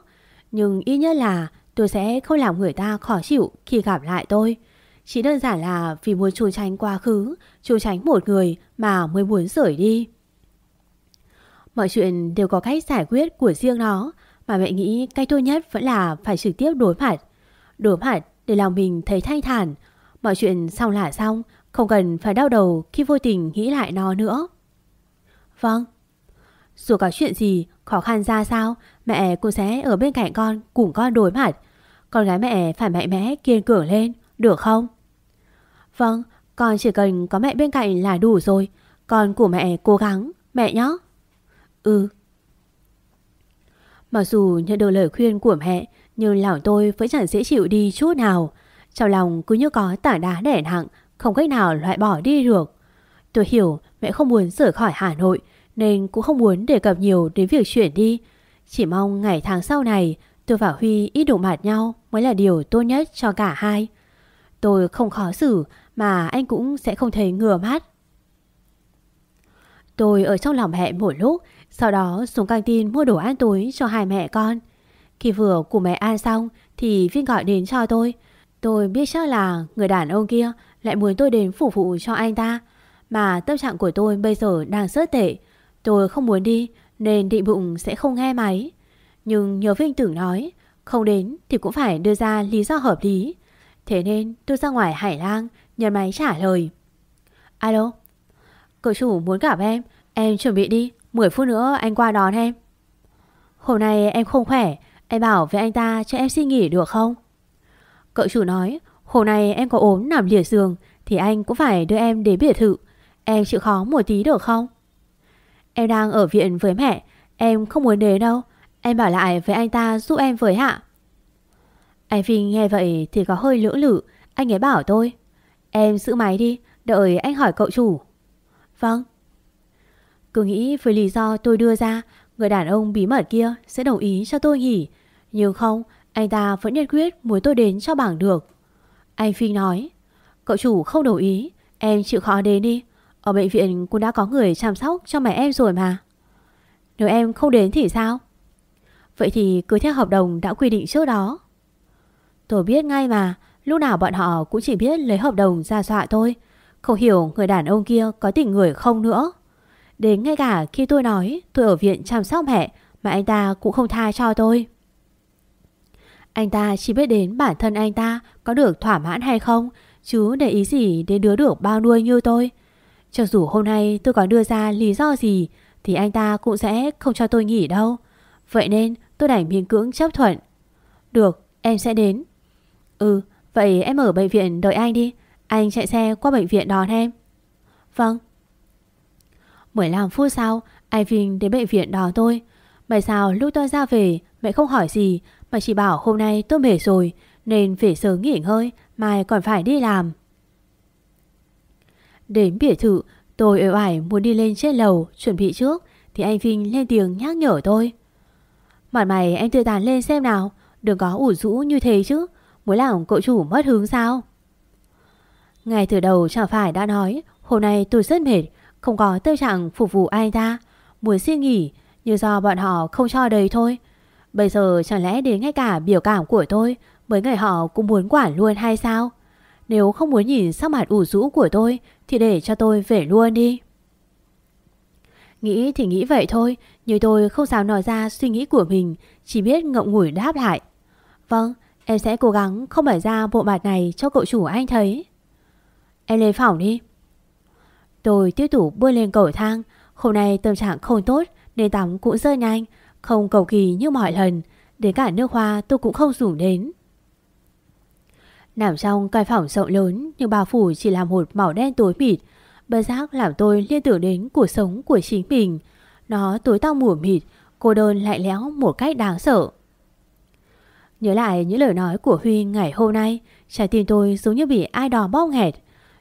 S2: Nhưng ít nhất là tôi sẽ không làm người ta khó chịu khi gặp lại tôi. Chỉ đơn giản là vì muốn trốn tránh quá khứ, trốn tránh một người mà mới muốn rời đi. Mọi chuyện đều có cách giải quyết của riêng nó, mà mẹ nghĩ cách tốt nhất vẫn là phải trực tiếp đối mặt. Đối mặt để lòng mình thấy thanh thản. Mọi chuyện xong là xong, không cần phải đau đầu khi vô tình nghĩ lại nó nữa. Vâng. Dù có chuyện gì, khó khăn ra sao, mẹ cũng sẽ ở bên cạnh con cùng con đối mặt. Con gái mẹ phải mạnh mẽ kiên cường lên, được không? Vâng, con chỉ cần có mẹ bên cạnh là đủ rồi. Con của mẹ cố gắng, mẹ nhé. Ừ. Mặc dù nhận được lời khuyên của mẹ, nhưng lão tôi vẫn chẳng dễ chịu đi chút nào. Trong lòng cứ như có tảng đá đẻ nặng, không cách nào loại bỏ đi được. Tôi hiểu mẹ không muốn rời khỏi Hà Nội, nên cũng không muốn đề cập nhiều đến việc chuyển đi. Chỉ mong ngày tháng sau này tôi và Huy ít đụng mặt nhau mới là điều tốt nhất cho cả hai. Tôi không khó xử mà anh cũng sẽ không thấy ngừa mắt. Tôi ở trong lòng mẹ một lúc, sau đó xuống căng tin mua đồ ăn tối cho hai mẹ con. Khi vừa cùng mẹ ăn xong thì Vinh gọi đến cho tôi. Tôi biết chắc là người đàn ông kia lại muốn tôi đến phục vụ cho anh ta. Mà tâm trạng của tôi bây giờ đang rất tệ. Tôi không muốn đi nên định bụng sẽ không nghe máy. Nhưng nhớ Vinh tưởng nói không đến thì cũng phải đưa ra lý do hợp lý. Thế nên tôi ra ngoài hải lang nhấn máy trả lời. Alo, cậu chủ muốn gặp em, em chuẩn bị đi, 10 phút nữa anh qua đón em. Hôm nay em không khỏe, em bảo với anh ta cho em xin nghỉ được không? Cậu chủ nói, Hôm này em có ốm nằm liệt giường Thì anh cũng phải đưa em đến biệt thự. Em chịu khó một tí được không? Em đang ở viện với mẹ, Em không muốn đến đâu. Em bảo lại với anh ta giúp em với hạ Anh Vinh nghe vậy thì có hơi lưỡng lự. Anh ấy bảo tôi, Em giữ máy đi, Đợi anh hỏi cậu chủ. Vâng. Cứ nghĩ với lý do tôi đưa ra Người đàn ông bí mật kia sẽ đồng ý cho tôi nghỉ. Nhưng không, Anh ta vẫn nhất quyết muốn tôi đến cho bảng được. Anh Phi nói, Cậu chủ không đồng ý. Em chịu khó đến đi. Ở bệnh viện cũng đã có người chăm sóc cho mẹ em rồi mà. Nếu em không đến thì sao? Vậy thì cứ theo hợp đồng đã quy định trước đó. Tôi biết ngay mà. Lúc nào bọn họ cũng chỉ biết lấy hợp đồng ra dọa tôi. Không hiểu người đàn ông kia có tình người không nữa. Đến ngay cả khi tôi nói, tôi ở viện chăm sóc mẹ, Mà anh ta cũng không tha cho tôi. Anh ta chỉ biết đến bản thân anh ta có được thỏa mãn hay không, Chứ để ý gì đến đứa được bao nuôi như tôi. Cho dù hôm nay tôi có đưa ra lý do gì, Thì anh ta cũng sẽ không cho tôi nghỉ đâu. Vậy nên tôi đành miễn cưỡng chấp thuận. Được, em sẽ đến. Ừ vậy em ở bệnh viện đợi anh đi. Anh chạy xe qua bệnh viện đón em. Vâng. 15 phút sau, Anh Vinh đến bệnh viện đón tôi. Mày sao lúc tôi ra về, Mẹ không hỏi gì, Mà chỉ bảo hôm nay tôi mệt rồi, Nên về sớm nghỉ ngơi, Mai còn phải đi làm. Đến biệt thự, Tôi ế ải muốn đi lên trên lầu Chuẩn bị trước, Thì anh Vinh lên tiếng nhắc nhở tôi. Mặt mày em tươi tàn lên xem nào, Đừng có ủ rũ như thế chứ, Muốn làm cậu chủ mất hứng sao? Ngày từ đầu chẳng phải đã nói, Hôm nay tôi rất mệt không có tâm trạng phục vụ ai ta. Muốn xin nghỉ, Nhưng do bọn họ không cho đầy thôi. Bây giờ chẳng lẽ đến ngay cả biểu cảm của tôi, Mấy người họ cũng muốn quản luôn hay sao? Nếu không muốn nhìn sắc mặt ủ rũ của tôi, Thì để cho tôi về luôn đi. Nghĩ thì nghĩ vậy thôi, Nhưng tôi không dám nói ra suy nghĩ của mình, Chỉ biết ngậm ngùi đáp lại. Vâng em sẽ cố gắng không mở ra bộ mặt này cho cậu chủ anh thấy. Em lên phòng đi. Tôi tiếp tục bước lên cầu thang. Hôm nay tâm trạng không tốt Nên tắm cũng rơi nhanh, Không cầu kỳ như mọi lần. Đến cả nước hoa tôi cũng không dùng đến. Nằm trong căn phòng rộng lớn, Nhưng bao phủ chỉ là một màu đen tối mịt. Bất giác làm tôi liên tưởng đến cuộc sống của chính mình. Nó tối tăm mù mịt, Cô đơn lại léo một cách đáng sợ. Nhớ lại những lời nói của Huy ngày hôm nay, Trái tim tôi giống như bị ai đó bóp nghẹt.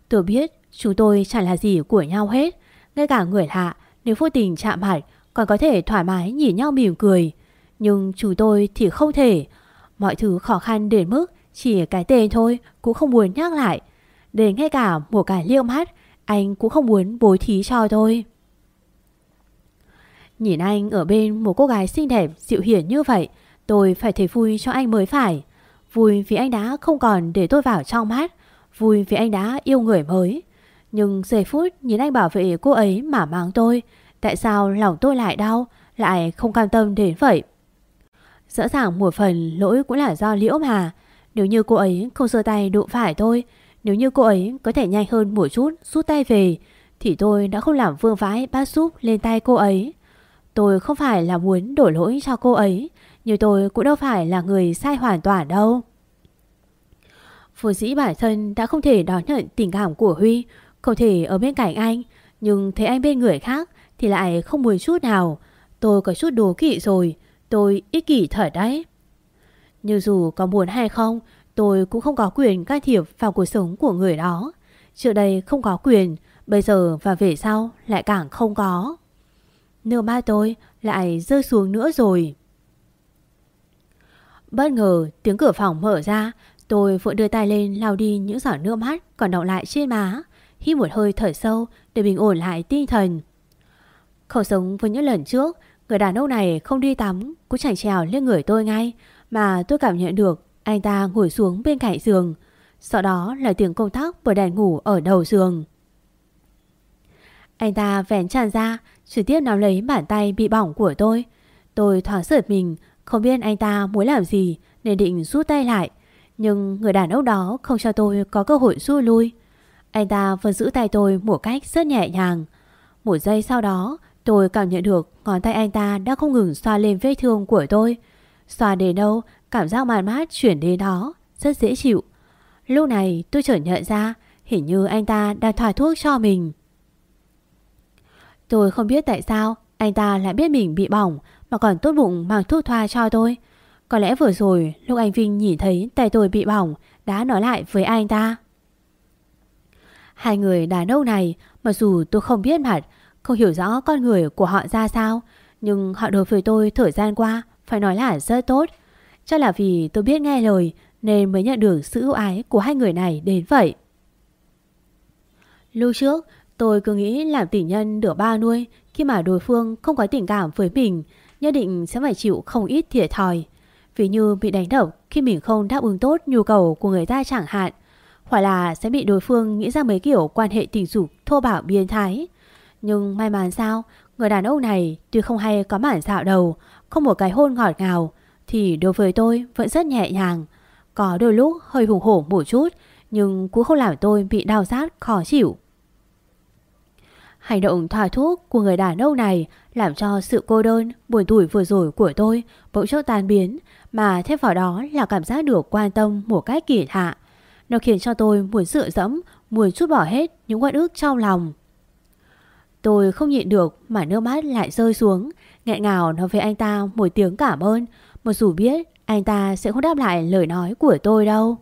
S2: Tôi biết chúng tôi chẳng là gì của nhau hết. Ngay cả người lạ, Nếu vô tình chạm mặt, Còn có thể thoải mái nhìn nhau mỉm cười. Nhưng chúng tôi thì không thể. Mọi thứ khó khăn đến mức Chỉ cái tên thôi cũng không muốn nhắc lại. Đến ngay cả một cái liêu mắt, Anh cũng không muốn bối thí cho tôi Nhìn anh ở bên một cô gái xinh đẹp, dịu hiền như vậy, Tôi phải thấy vui cho anh mới phải. Vui vì anh đã không còn để tôi vào trong mắt. Vui vì anh đã yêu người mới. Nhưng giây phút nhìn anh bảo vệ cô ấy mà mang tôi, Tại sao lòng tôi lại đau, Lại không cam tâm đến vậy? Rõ ràng một phần lỗi cũng là do liễu mà. Nếu như cô ấy không sơ tay đụng phải tôi, Nếu như cô ấy có thể nhanh hơn một chút rút tay về, Thì tôi đã không làm vương vãi bát súp lên tay cô ấy. Tôi không phải là muốn đổ lỗi cho cô ấy, Nhưng tôi cũng đâu phải là người sai hoàn toàn đâu. Phù dĩ bản thân đã không thể đón nhận tình cảm của Huy không thể ở bên cạnh anh, Nhưng thấy anh bên người khác Thì lại không buồn chút nào. Tôi có chút đồ kỵ rồi, Tôi ích kỷ thở đấy. Nhưng dù có muốn hay không, Tôi cũng không có quyền can thiệp vào cuộc sống của người đó. Trước đây không có quyền, Bây giờ và về sau lại càng không có. Nước ba tôi lại rơi xuống nữa rồi. Bất ngờ tiếng cửa phòng mở ra, Tôi vội đưa tay lên lau đi những giọt nước mắt còn đọng lại trên má. Hít một hơi thở sâu để bình ổn lại tinh thần. Không sống với những lần trước, Người đàn ông này không đi tắm, Cũng chẳng trèo lên người tôi ngay, Mà tôi cảm nhận được Anh ta ngồi xuống bên cạnh giường. Sau đó là tiếng công tắc bởi đèn ngủ ở đầu giường. Anh ta vén tràn ra Trực tiếp nắm lấy bàn tay bị bỏng của tôi. Tôi thoáng sợt mình, Không biết anh ta muốn làm gì, Nên định rút tay lại. Nhưng người đàn ông đó không cho tôi có cơ hội rút lui. Anh ta vẫn giữ tay tôi một cách rất nhẹ nhàng. Một giây sau đó, Tôi cảm nhận được ngón tay anh ta đã không ngừng xoa lên vết thương của tôi. Xoa đến đâu, Cảm giác mát mát chuyển đến đó, Rất dễ chịu. Lúc này, tôi chợt nhận ra, Hình như anh ta đang thoa thuốc cho mình. Tôi không biết tại sao, Anh ta lại biết mình bị bỏng, Mà còn tốt bụng mang thuốc thoa cho tôi. Có lẽ vừa rồi, lúc anh Vinh nhìn thấy tay tôi bị bỏng, Đã nói lại với anh ta. Hai người đàn ông này, Mặc dù tôi không biết mặt, Không hiểu rõ con người của họ ra sao, Nhưng họ đối với tôi thời gian qua Phải nói là rất tốt. Chắc là vì tôi biết nghe lời Nên mới nhận được sự ưu ái của hai người này đến vậy. Lúc trước, tôi cứ nghĩ làm tỷ nhân được ba nuôi, Khi mà đối phương không có tình cảm với mình, Nhất định sẽ phải chịu không ít thiệt thòi. Vì như bị đánh đập khi mình không đáp ứng tốt nhu cầu của người ta chẳng hạn hoặc là sẽ bị đối phương nghĩ ra mấy kiểu quan hệ tình dục thô bạo biến thái. Nhưng may mắn sao, người đàn ông này tuy không hay có mản dạo đầu, không một cái hôn ngọt ngào, thì đối với tôi vẫn rất nhẹ nhàng. Có đôi lúc hơi hùng hổ một chút, nhưng cũng không làm tôi bị đau rát khó chịu. Hành động thỏa thuốc của người đàn ông này làm cho sự cô đơn, buồn tủi vừa rồi của tôi bỗng chốc tan biến, mà thêm vào đó là cảm giác được quan tâm một cách kỳ lạ. Nó khiến cho tôi muốn dựa dẫm, muốn chút bỏ hết những oan ức trong lòng. Tôi không nhịn được mà nước mắt lại rơi xuống, nghẹn ngào nói với anh ta một tiếng cảm ơn, mặc dù biết anh ta sẽ không đáp lại lời nói của tôi đâu.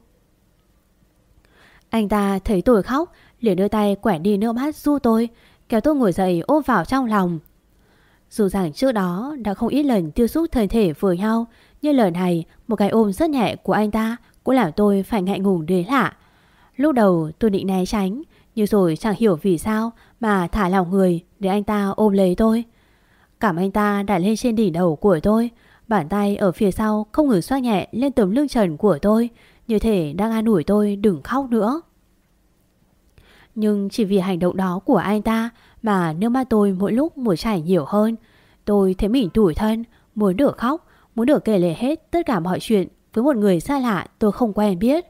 S2: Anh ta thấy tôi khóc, liền đưa tay quẹt đi nước mắt du tôi, kéo tôi ngồi dậy ôm vào trong lòng. Dù rằng trước đó đã không ít lần tiêu xúc thân thể với nhau, nhưng lần này một cái ôm rất nhẹ của anh ta cũng làm tôi phải ngại ngùng đến lạ. Lúc đầu tôi định né tránh, nhưng rồi chẳng hiểu vì sao mà thả lòng người để anh ta ôm lấy tôi. Cảm anh ta đã lên trên đỉnh đầu của tôi, bàn tay ở phía sau không ngừng xoa nhẹ lên tấm lưng trần của tôi, như thể đang an ủi tôi đừng khóc nữa. Nhưng chỉ vì hành động đó của anh ta mà nước mắt tôi mỗi lúc một chảy nhiều hơn. Tôi thấy mình tủi thân, muốn được khóc, muốn được kể lể hết tất cả mọi chuyện với một người xa lạ tôi không quen biết.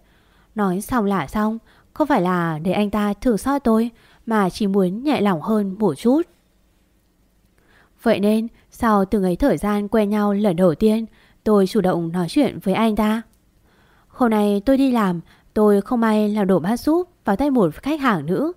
S2: Nói xong là xong, không phải là để anh ta thử soi tôi, mà chỉ muốn nhẹ lòng hơn một chút. Vậy nên, sau từng ấy thời gian quen nhau lần đầu tiên, tôi chủ động nói chuyện với anh ta. Hôm nay tôi đi làm, tôi không may làm đổ bát súp vào tay một khách hàng nữ.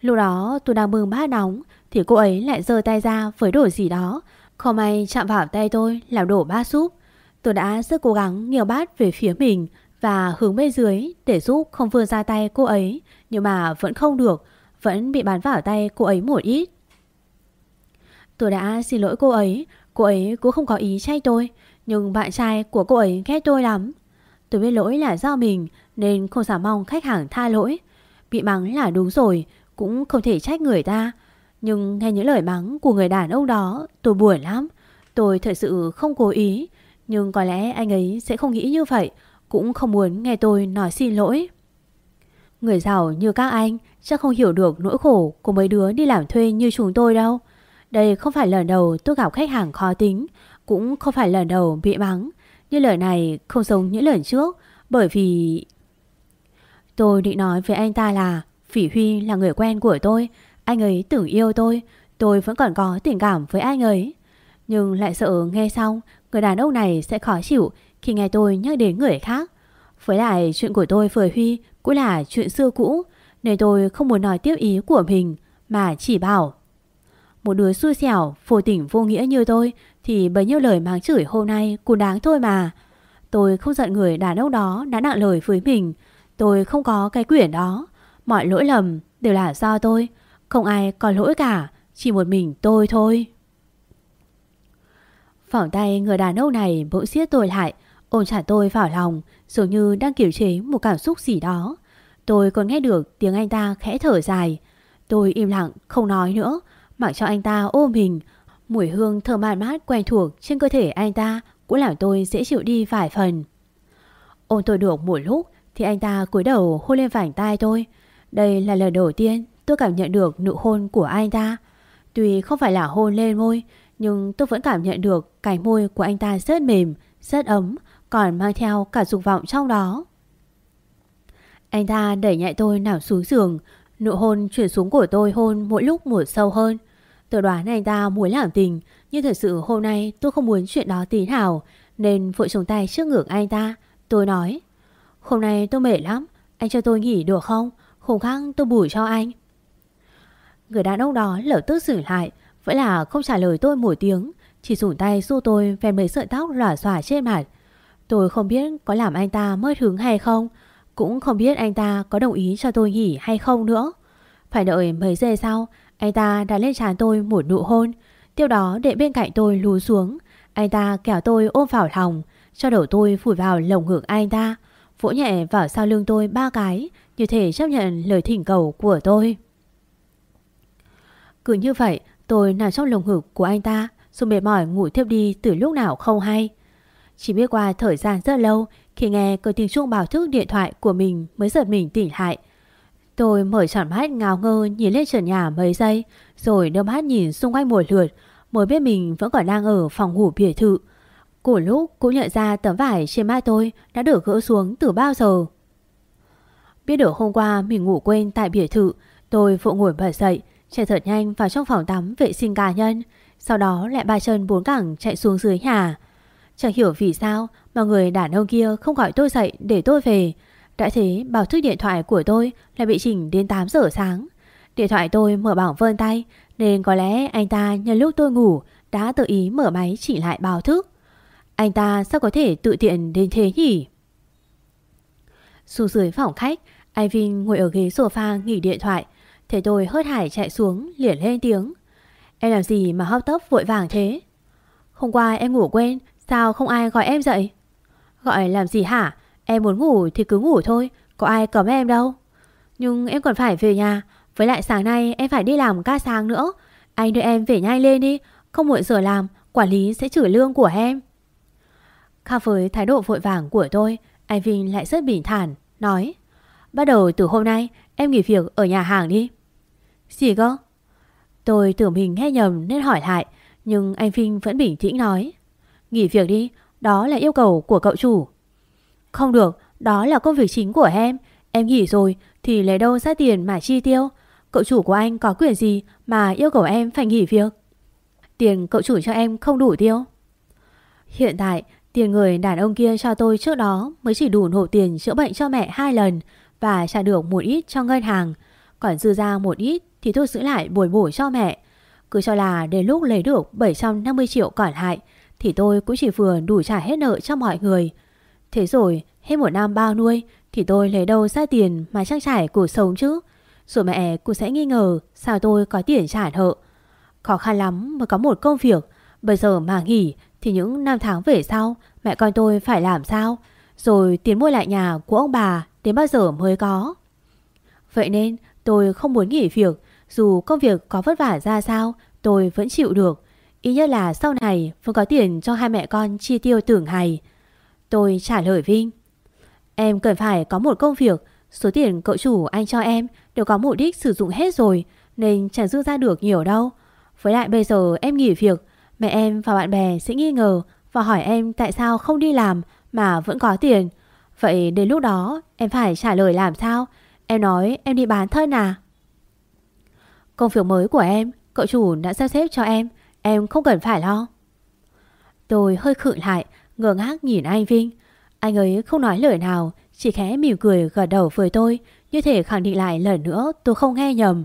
S2: Lúc đó tôi đang bưng bát nóng, thì cô ấy lại giơ tay ra với đồ gì đó. Không may chạm vào tay tôi làm đổ bát súp. Tôi đã rất cố gắng nghiêng bát về phía mình và hướng bên dưới để giúp không vươn ra tay cô ấy, nhưng mà vẫn không được, vẫn bị bắn vào tay cô ấy một ít. Tôi đã xin lỗi cô ấy, cô ấy cũng không có ý trách tôi, nhưng bạn trai của cô ấy ghét tôi lắm. Tôi biết lỗi là do mình nên không dám mong khách hàng tha lỗi. Bị mắng là đúng rồi, cũng không thể trách người ta. Nhưng nghe những lời mắng của người đàn ông đó, tôi buồn lắm. Tôi thật sự không cố ý, nhưng có lẽ anh ấy sẽ không nghĩ như vậy, Cũng không muốn nghe tôi nói xin lỗi. Người giàu như các anh Chắc không hiểu được nỗi khổ Của mấy đứa đi làm thuê như chúng tôi đâu. Đây không phải lần đầu tôi gặp khách hàng khó tính, Cũng không phải lần đầu bị mắng. Nhưng lời này không giống những lần trước, Bởi vì Tôi định nói với anh ta là Phỉ Huy là người quen của tôi, Anh ấy tưởng yêu tôi Tôi vẫn còn có tình cảm với anh ấy. Nhưng lại sợ nghe xong Người đàn ông này sẽ khó chịu khi nghe tôi nhắc đến người khác. Với lại chuyện của tôi với Huy cũng là chuyện xưa cũ nên tôi không muốn nói tiếp ý của mình mà chỉ bảo. Một đứa xui xẻo, vô tình vô nghĩa như tôi thì bấy nhiêu lời mắng chửi hôm nay cũng đáng thôi mà. Tôi không giận người đàn ông đó đã nặng lời với mình. Tôi không có cái quyển đó. Mọi lỗi lầm đều là do tôi. Không ai có lỗi cả, chỉ một mình tôi thôi. Vòng tay người đàn ông này bỗng siết tôi lại, ôm chặt tôi vào lòng, dường như đang kiểm chế một cảm xúc gì đó. Tôi còn nghe được tiếng anh ta khẽ thở dài. Tôi im lặng, không nói nữa, mặc cho anh ta ôm mình. Mùi hương thơm mát mát quen thuộc trên cơ thể anh ta cũng làm tôi dễ chịu đi vài phần. Ôm tôi được một lúc thì anh ta cúi đầu hôn lên vành tai tôi. Đây là lần đầu tiên tôi cảm nhận được nụ hôn của anh ta. Tuy không phải là hôn lên môi, nhưng tôi vẫn cảm nhận được cái môi của anh ta rất mềm, rất ấm, còn mang theo cả dục vọng trong đó. Anh ta đẩy nhẹ tôi nằm xuống giường, nụ hôn chuyển xuống của tôi hôn mỗi lúc một sâu hơn. Tôi đoán anh ta muốn làm tình, nhưng thật sự hôm nay tôi không muốn chuyện đó tí nào, nên vội trồng tay trước ngưỡng anh ta. Tôi nói, hôm nay tôi mệt lắm, Anh cho tôi nghỉ được không? Không khác tôi bù cho anh. Người đàn ông đó lập tức xử lại, vậy là không trả lời tôi một tiếng, chỉ dùng tay du tôi về mấy sợi tóc lòa xòa trên mặt. Tôi không biết có làm anh ta mất hứng hay không, cũng không biết anh ta có đồng ý cho tôi nghỉ hay không nữa. Phải đợi mấy giây sau, anh ta đã lên trán tôi một nụ hôn, tiếp đó để bên cạnh tôi lú xuống. Anh ta kéo tôi ôm vào lòng, cho đầu tôi phủi vào lồng ngực anh ta, vỗ nhẹ vào sau lưng tôi ba cái, như thể chấp nhận lời thỉnh cầu của tôi. Cứ như vậy, tôi nằm trong lồng ngực của anh ta, rồi mệt mỏi ngủ thiếp đi từ lúc nào không hay. Chỉ biết qua thời gian rất lâu, khi nghe cơn tiếng chuông báo thức điện thoại của mình mới giật mình tỉnh lại. Tôi mở tròn mắt ngào ngơ nhìn lên trần nhà mấy giây, rồi đưa mắt nhìn xung quanh một lượt, mới biết mình vẫn còn đang ở phòng ngủ biệt thự. Của lúc cũng nhận ra tấm vải trên mai tôi đã được gỡ xuống từ bao giờ. Biết được hôm qua mình ngủ quên tại biệt thự, tôi vội ngồi bật dậy, chạy thật nhanh vào trong phòng tắm vệ sinh cá nhân, sau đó lại ba chân bốn cẳng chạy xuống dưới nhà. Chẳng hiểu vì sao mà người đàn ông kia không gọi tôi dậy để tôi về. Đã thế bảo thức điện thoại của tôi lại bị chỉnh đến 8 giờ sáng. Điện thoại tôi mở bảng vơn tay nên có lẽ anh ta nhân lúc tôi ngủ đã tự ý mở máy chỉ lại báo thức. Anh ta sao có thể tự tiện đến thế nhỉ? Xuống dưới phòng khách, Ivan ngồi ở ghế sofa nghỉ điện thoại thế tôi hớt hải chạy xuống liền lên tiếng. Em làm gì mà hấp tấp vội vàng thế? Hôm qua em ngủ quên, sao không ai gọi em dậy? Gọi làm gì hả? Em muốn ngủ thì cứ ngủ thôi, có ai cấm em đâu. Nhưng em còn phải về nhà, với lại sáng nay em phải đi làm ca sáng nữa. Anh đưa em về nhanh lên đi, không muộn giờ làm, quản lý sẽ trừ lương của em. Khác với thái độ vội vàng của tôi, anh Vinh lại rất bình thản, nói Bắt đầu từ hôm nay em nghỉ việc ở nhà hàng đi. Gì cơ? Tôi tưởng mình nghe nhầm nên hỏi lại, nhưng anh Vinh vẫn bình tĩnh nói Nghỉ việc đi, đó là yêu cầu của cậu chủ. Không được, đó là công việc chính của em. Em nghỉ rồi thì lấy đâu ra tiền mà chi tiêu. Cậu chủ của anh có quyền gì mà yêu cầu em phải nghỉ việc? Tiền cậu chủ cho em không đủ tiêu. Hiện tại, tiền người đàn ông kia cho tôi trước đó mới chỉ đủ nộp tiền chữa bệnh cho mẹ hai lần và trả được một ít cho ngân hàng. Còn dư ra một ít thì tôi giữ lại bồi bổ cho mẹ. Cứ cho là đến lúc lấy được 750 triệu còn lại, thì tôi cũng chỉ vừa đủ trả hết nợ cho mọi người. Thế rồi, hết một năm bao nuôi, thì tôi lấy đâu ra tiền mà trang trải cuộc sống chứ. Rồi mẹ cũng sẽ nghi ngờ sao tôi có tiền trả nợ. Khó khăn lắm mới có một công việc. Bây giờ mà nghỉ, thì những năm tháng về sau, mẹ con tôi phải làm sao? Rồi tiền mua lại nhà của ông bà đến bao giờ mới có? Vậy nên, tôi không muốn nghỉ việc. Dù công việc có vất vả ra sao tôi vẫn chịu được. Ý nhất là sau này vẫn có tiền cho hai mẹ con chi tiêu tưởng hài. Tôi trả lời Vinh. Em cần phải có một công việc. Số tiền cậu chủ anh cho em đều có mục đích sử dụng hết rồi nên chẳng dư ra được nhiều đâu. Với lại bây giờ em nghỉ việc, mẹ em và bạn bè sẽ nghi ngờ và hỏi em tại sao không đi làm mà vẫn có tiền. Vậy đến lúc đó em phải trả lời làm sao? Em nói em đi bán thân à? Công việc mới của em, cậu chủ đã sắp xếp cho em, em không cần phải lo. Tôi hơi khựng lại, ngơ ngác nhìn anh Vinh. Anh ấy không nói lời nào, chỉ khẽ mỉm cười gật đầu với tôi, như thể khẳng định lại lần nữa tôi không nghe nhầm.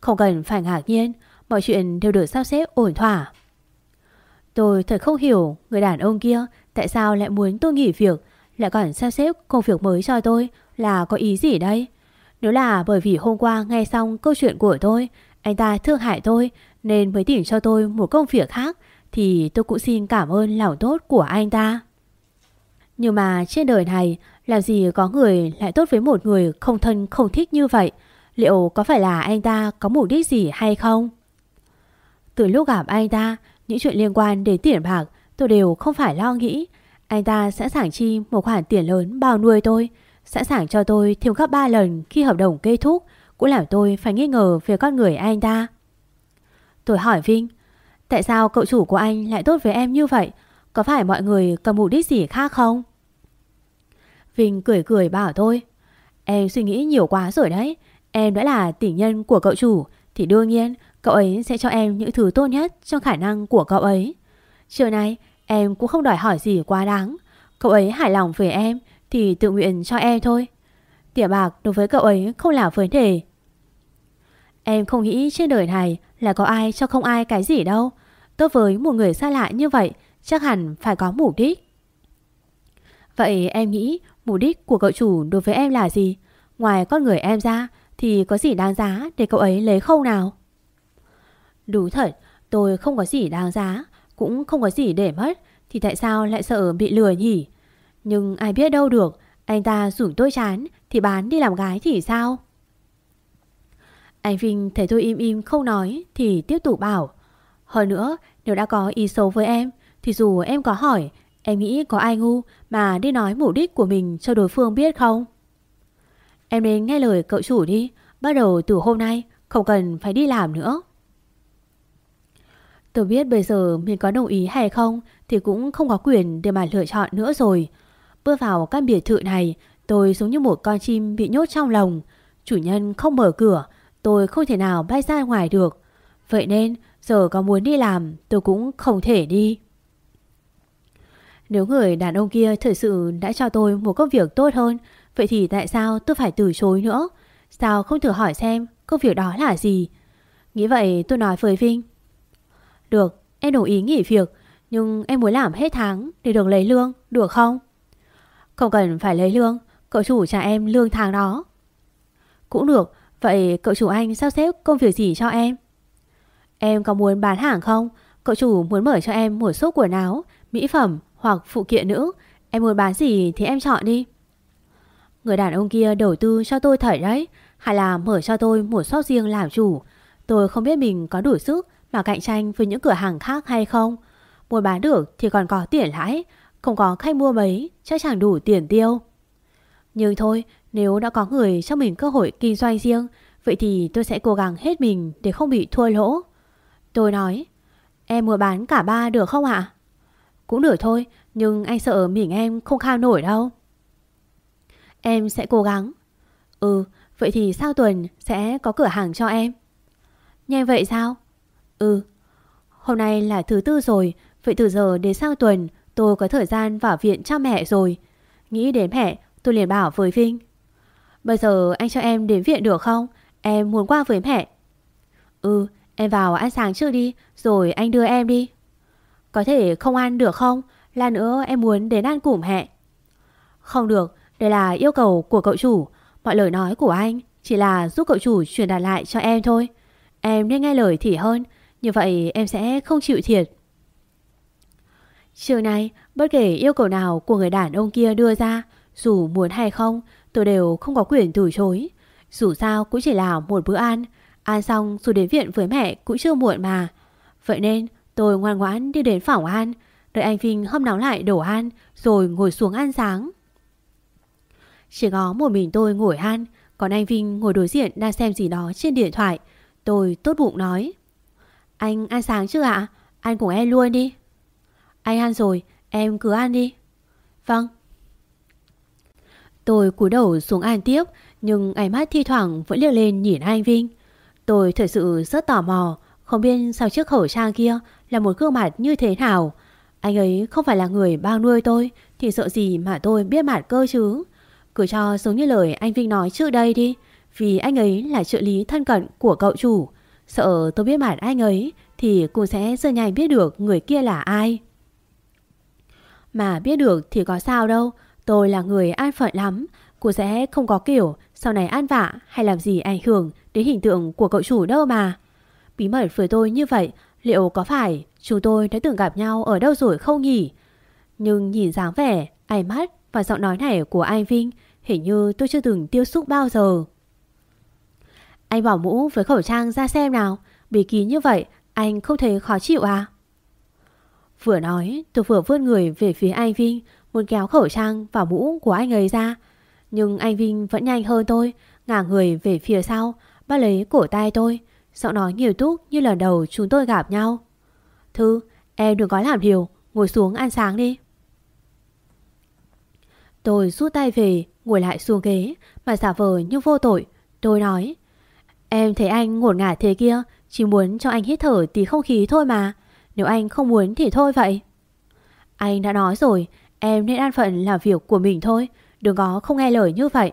S2: Không cần phải ngạc nhiên, mọi chuyện đều được sắp xếp ổn thỏa. Tôi thật không hiểu người đàn ông kia tại sao lại muốn tôi nghỉ việc, lại còn sắp xếp công việc mới cho tôi là có ý gì đây? Nếu là bởi vì hôm qua nghe xong câu chuyện của tôi, anh ta thương hại tôi nên mới tìm cho tôi một công việc khác thì tôi cũng xin cảm ơn lòng tốt của anh ta. Nhưng mà trên đời này làm gì có người lại tốt với một người không thân không thích như vậy? Liệu có phải là anh ta có mục đích gì hay không? Từ lúc gặp anh ta, những chuyện liên quan đến tiền bạc tôi đều không phải lo nghĩ. Anh ta sẵn sàng chi một khoản tiền lớn bao nuôi tôi, sẵn sàng cho tôi thêm gấp 3 lần khi hợp đồng kết thúc, cũng làm tôi phải nghi ngờ về con người anh ta. Tôi hỏi Vinh, tại sao cậu chủ của anh lại tốt với em như vậy? Có phải mọi người có mục đích gì khác không? Vinh cười cười bảo tôi, em suy nghĩ nhiều quá rồi đấy. Em đã là tỷ nhân của cậu chủ thì đương nhiên cậu ấy sẽ cho em những thứ tốt nhất trong khả năng của cậu ấy. Chiều nay em cũng không đòi hỏi gì quá đáng. Cậu ấy hài lòng về em thì tự nguyện cho em thôi. Tiền bạc đối với cậu ấy không là vấn đề Em không nghĩ trên đời này là có ai cho không ai cái gì đâu Tốt với một người xa lạ như vậy Chắc hẳn phải có mục đích Vậy em nghĩ mục đích của cậu chủ đối với em là gì? Ngoài con người em ra thì có gì đáng giá để cậu ấy lấy không nào? Đúng thật, tôi không có gì đáng giá, cũng không có gì để mất, thì tại sao lại sợ bị lừa nhỉ? Nhưng ai biết đâu được, anh ta rủ tôi chán thì bán đi làm gái thì sao? Anh Vinh thấy tôi im im không nói thì tiếp tục bảo. Hơn nữa, nếu đã có ý xấu với em thì dù em có hỏi, em nghĩ có ai ngu mà đi nói mục đích của mình cho đối phương biết không? Em nên nghe lời cậu chủ đi, bắt đầu từ hôm nay không cần phải đi làm nữa. Tôi biết bây giờ mình có đồng ý hay không thì cũng không có quyền để mà lựa chọn nữa rồi. Bước vào căn biệt thự này, tôi giống như một con chim bị nhốt trong lồng. Chủ nhân không mở cửa, tôi không thể nào bay ra ngoài được. Vậy nên giờ có muốn đi làm tôi cũng không thể đi. Nếu người đàn ông kia thật sự đã cho tôi một công việc tốt hơn, vậy thì tại sao tôi phải từ chối nữa? Sao không thử hỏi xem công việc đó là gì? Nghĩ vậy tôi nói với Vinh. Được, em đồng ý nghỉ việc, nhưng em muốn làm hết tháng để được lấy lương, được không? Không cần phải lấy lương, cậu chủ trả em lương tháng đó. Cũng được, vậy cậu chủ anh sắp xếp công việc gì cho em? Em có muốn bán hàng không? Cậu chủ muốn mở cho em một số quần áo, mỹ phẩm hoặc phụ kiện nữ. Em muốn bán gì thì em chọn đi. Người đàn ông kia đầu tư cho tôi thảy đấy, hay là mở cho tôi một shop riêng làm chủ. Tôi không biết mình có đủ sức mà cạnh tranh với những cửa hàng khác hay không. Muốn bán được thì còn có tiền lãi, không có khách mua mấy chắc chẳng đủ tiền tiêu. Nhưng thôi, nếu đã có người cho mình cơ hội kinh doanh riêng, vậy thì tôi sẽ cố gắng hết mình để không bị thua lỗ. Tôi nói, em mua bán cả ba được không ạ? Cũng được thôi, nhưng anh sợ mình em không khao nổi đâu. Em sẽ cố gắng. Ừ, vậy thì sau tuần sẽ có cửa hàng cho em. Nhanh vậy sao? Ừ. Hôm nay là thứ tư rồi, vậy từ giờ đến sau tuần tôi có thời gian vào viện cho mẹ rồi. Nghĩ đến mẹ, tôi liền bảo với Vinh. Bây giờ anh cho em đến viện được không? Em muốn qua với mẹ. Ừ, em vào ăn sáng trước đi, rồi anh đưa em đi. Có thể không ăn được không? Là nữa em muốn đến ăn cùng mẹ. Không được, đây là yêu cầu của cậu chủ. Mọi lời nói của anh chỉ là giúp cậu chủ truyền đạt lại cho em thôi. Em nên nghe lời thì hơn, như vậy em sẽ không chịu thiệt. Chiều nay, bất kể yêu cầu nào của người đàn ông kia đưa ra, dù muốn hay không, tôi đều không có quyền từ chối. Dù sao cũng chỉ là một bữa ăn, ăn xong dù đến viện với mẹ cũng chưa muộn mà. Vậy nên tôi ngoan ngoãn đi đến phòng ăn, đợi anh Vinh hâm nóng lại đổ ăn rồi ngồi xuống ăn sáng. Chỉ có một mình tôi ngồi ăn, còn anh Vinh ngồi đối diện đang xem gì đó trên điện thoại. Tôi tốt bụng nói. Anh ăn sáng chưa ạ? Ăn cùng em luôn đi. Anh ăn rồi, em cứ ăn đi. Vâng. Tôi cúi đầu xuống ăn tiếp, nhưng ánh mắt thi thoảng vẫn liếc lên nhìn anh Vinh. Tôi thật sự rất tò mò, không biết sau chiếc khẩu trang kia là một gương mặt như thế nào. Anh ấy không phải là người bao nuôi tôi, thì sợ gì mà tôi biết mặt cơ chứ. Cứ cho giống như lời anh Vinh nói trước đây đi, vì anh ấy là trợ lý thân cận của cậu chủ. Sợ tôi biết mặt anh ấy thì cũng sẽ rất nhanh biết được người kia là ai. Mà biết được thì có sao đâu, tôi là người an phận lắm, cô sẽ không có kiểu sau này an vạ hay làm gì ảnh hưởng đến hình tượng của cậu chủ đâu mà. Bí mật với tôi như vậy, liệu có phải chúng tôi đã từng gặp nhau ở đâu rồi không nhỉ? Nhưng nhìn dáng vẻ, ánh mắt và giọng nói này của anh Vinh hình như tôi chưa từng tiêu xúc bao giờ. Anh bỏ mũ với khẩu trang ra xem nào, Bí ký như vậy anh không thấy khó chịu à? Vừa nói, tôi vừa vươn người về phía anh Vinh, Muốn kéo khẩu trang và mũ của anh ấy ra. Nhưng anh Vinh vẫn nhanh hơn tôi, Ngả người về phía sau, Bắt lấy cổ tay tôi, Giọng nói nhiều túc như lần đầu chúng tôi gặp nhau. Thư, em đừng có làm điều, Ngồi xuống ăn sáng đi. Tôi rút tay về, Ngồi lại xuống ghế, Mà giả vờ như vô tội. Tôi nói, Em thấy anh ngổn ngả thế kia, Chỉ muốn cho anh hít thở tí không khí thôi mà nếu anh không muốn thì thôi vậy Anh đã nói rồi Em nên an phận làm việc của mình thôi Đừng có không nghe lời như vậy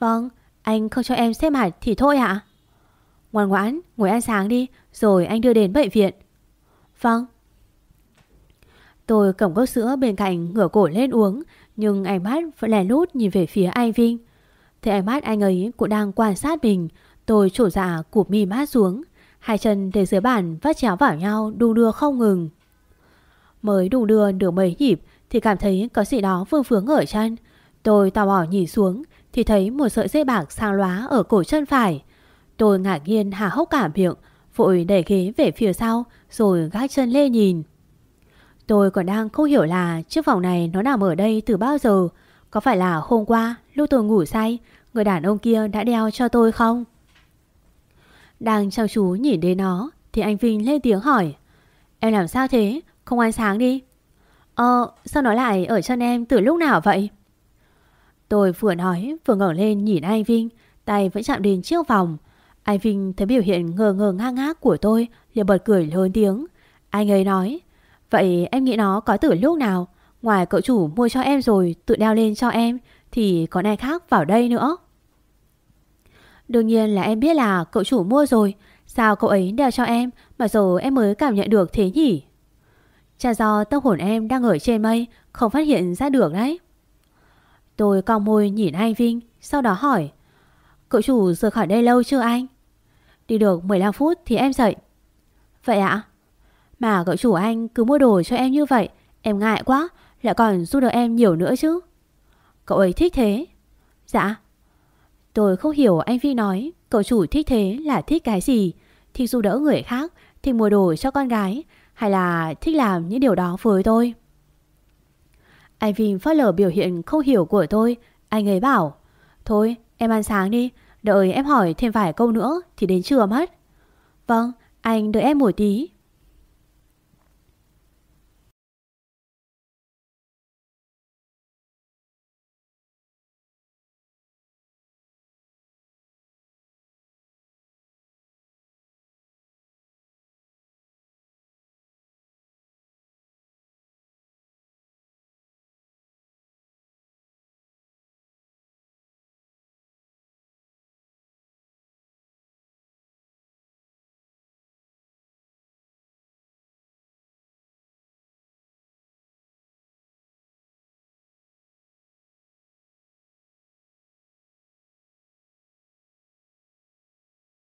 S2: Vâng, anh không cho em xếp mặt thì thôi ạ. Ngoan ngoãn, ngồi ăn sáng đi, rồi anh đưa đến bệnh viện. Vâng. Tôi cầm cốc sữa bên cạnh ngửa cổ lên uống, nhưng ánh mắt vẫn lè lút nhìn về phía anh Vinh. Thấy ánh mắt anh ấy cũng đang quan sát mình, tôi trổ dạ cụp mi mắt xuống. Hai chân để dưới bàn vắt chéo vào nhau đu đưa không ngừng. Mới đu đưa được mấy nhịp thì cảm thấy có gì đó vương vướng ở chân. Tôi tò mò nhìn xuống thì thấy một sợi dây bạc sang lóa ở cổ chân phải. Tôi ngạc nhiên hà hốc cả miệng, vội đẩy ghế về phía sau rồi gác chân lên nhìn. Tôi còn đang không hiểu là chiếc vòng này nó nằm ở đây từ bao giờ. Có phải là hôm qua lúc tôi ngủ say người đàn ông kia đã đeo cho tôi không? Đang chăm chú nhìn đến nó thì anh Vinh lên tiếng hỏi. Em làm sao thế? Không ăn sáng đi. Ờ, sao nó lại ở chân em từ lúc nào vậy? Tôi vừa nói vừa ngẩng lên nhìn anh Vinh, tay vẫn chạm đến chiếc vòng. Anh Vinh thấy biểu hiện ngờ ngờ ngang ngác của tôi, liền bật cười lớn tiếng. Anh ấy nói, vậy em nghĩ nó có từ lúc nào? Ngoài cậu chủ mua cho em rồi tự đeo lên cho em, thì có ai khác vào đây nữa. Đương nhiên là em biết là cậu chủ mua rồi, sao cậu ấy đeo cho em mà giờ em mới cảm nhận được thế nhỉ? Chả do tâm hồn em đang ở trên mây, không phát hiện ra được đấy. Tôi cong môi nhìn anh Vinh, sau đó hỏi. Cậu chủ rời khỏi đây lâu chưa anh? Đi được 15 phút thì em dậy. Vậy ạ? Mà cậu chủ anh cứ mua đồ cho em như vậy, em ngại quá, lại còn giúp được em nhiều nữa chứ. Cậu ấy thích thế. Dạ. Tôi không hiểu anh Vinh nói cậu chủ thích thế là thích cái gì. Thích giúp đỡ người khác, thích mua đồ cho con gái, hay là thích làm những điều đó với tôi. Anh Vinh phát lờ biểu hiện không hiểu của tôi. Anh ấy bảo, thôi em ăn sáng đi, đợi em hỏi thêm vài câu nữa thì đến trưa mất. Vâng, anh đợi em một tí.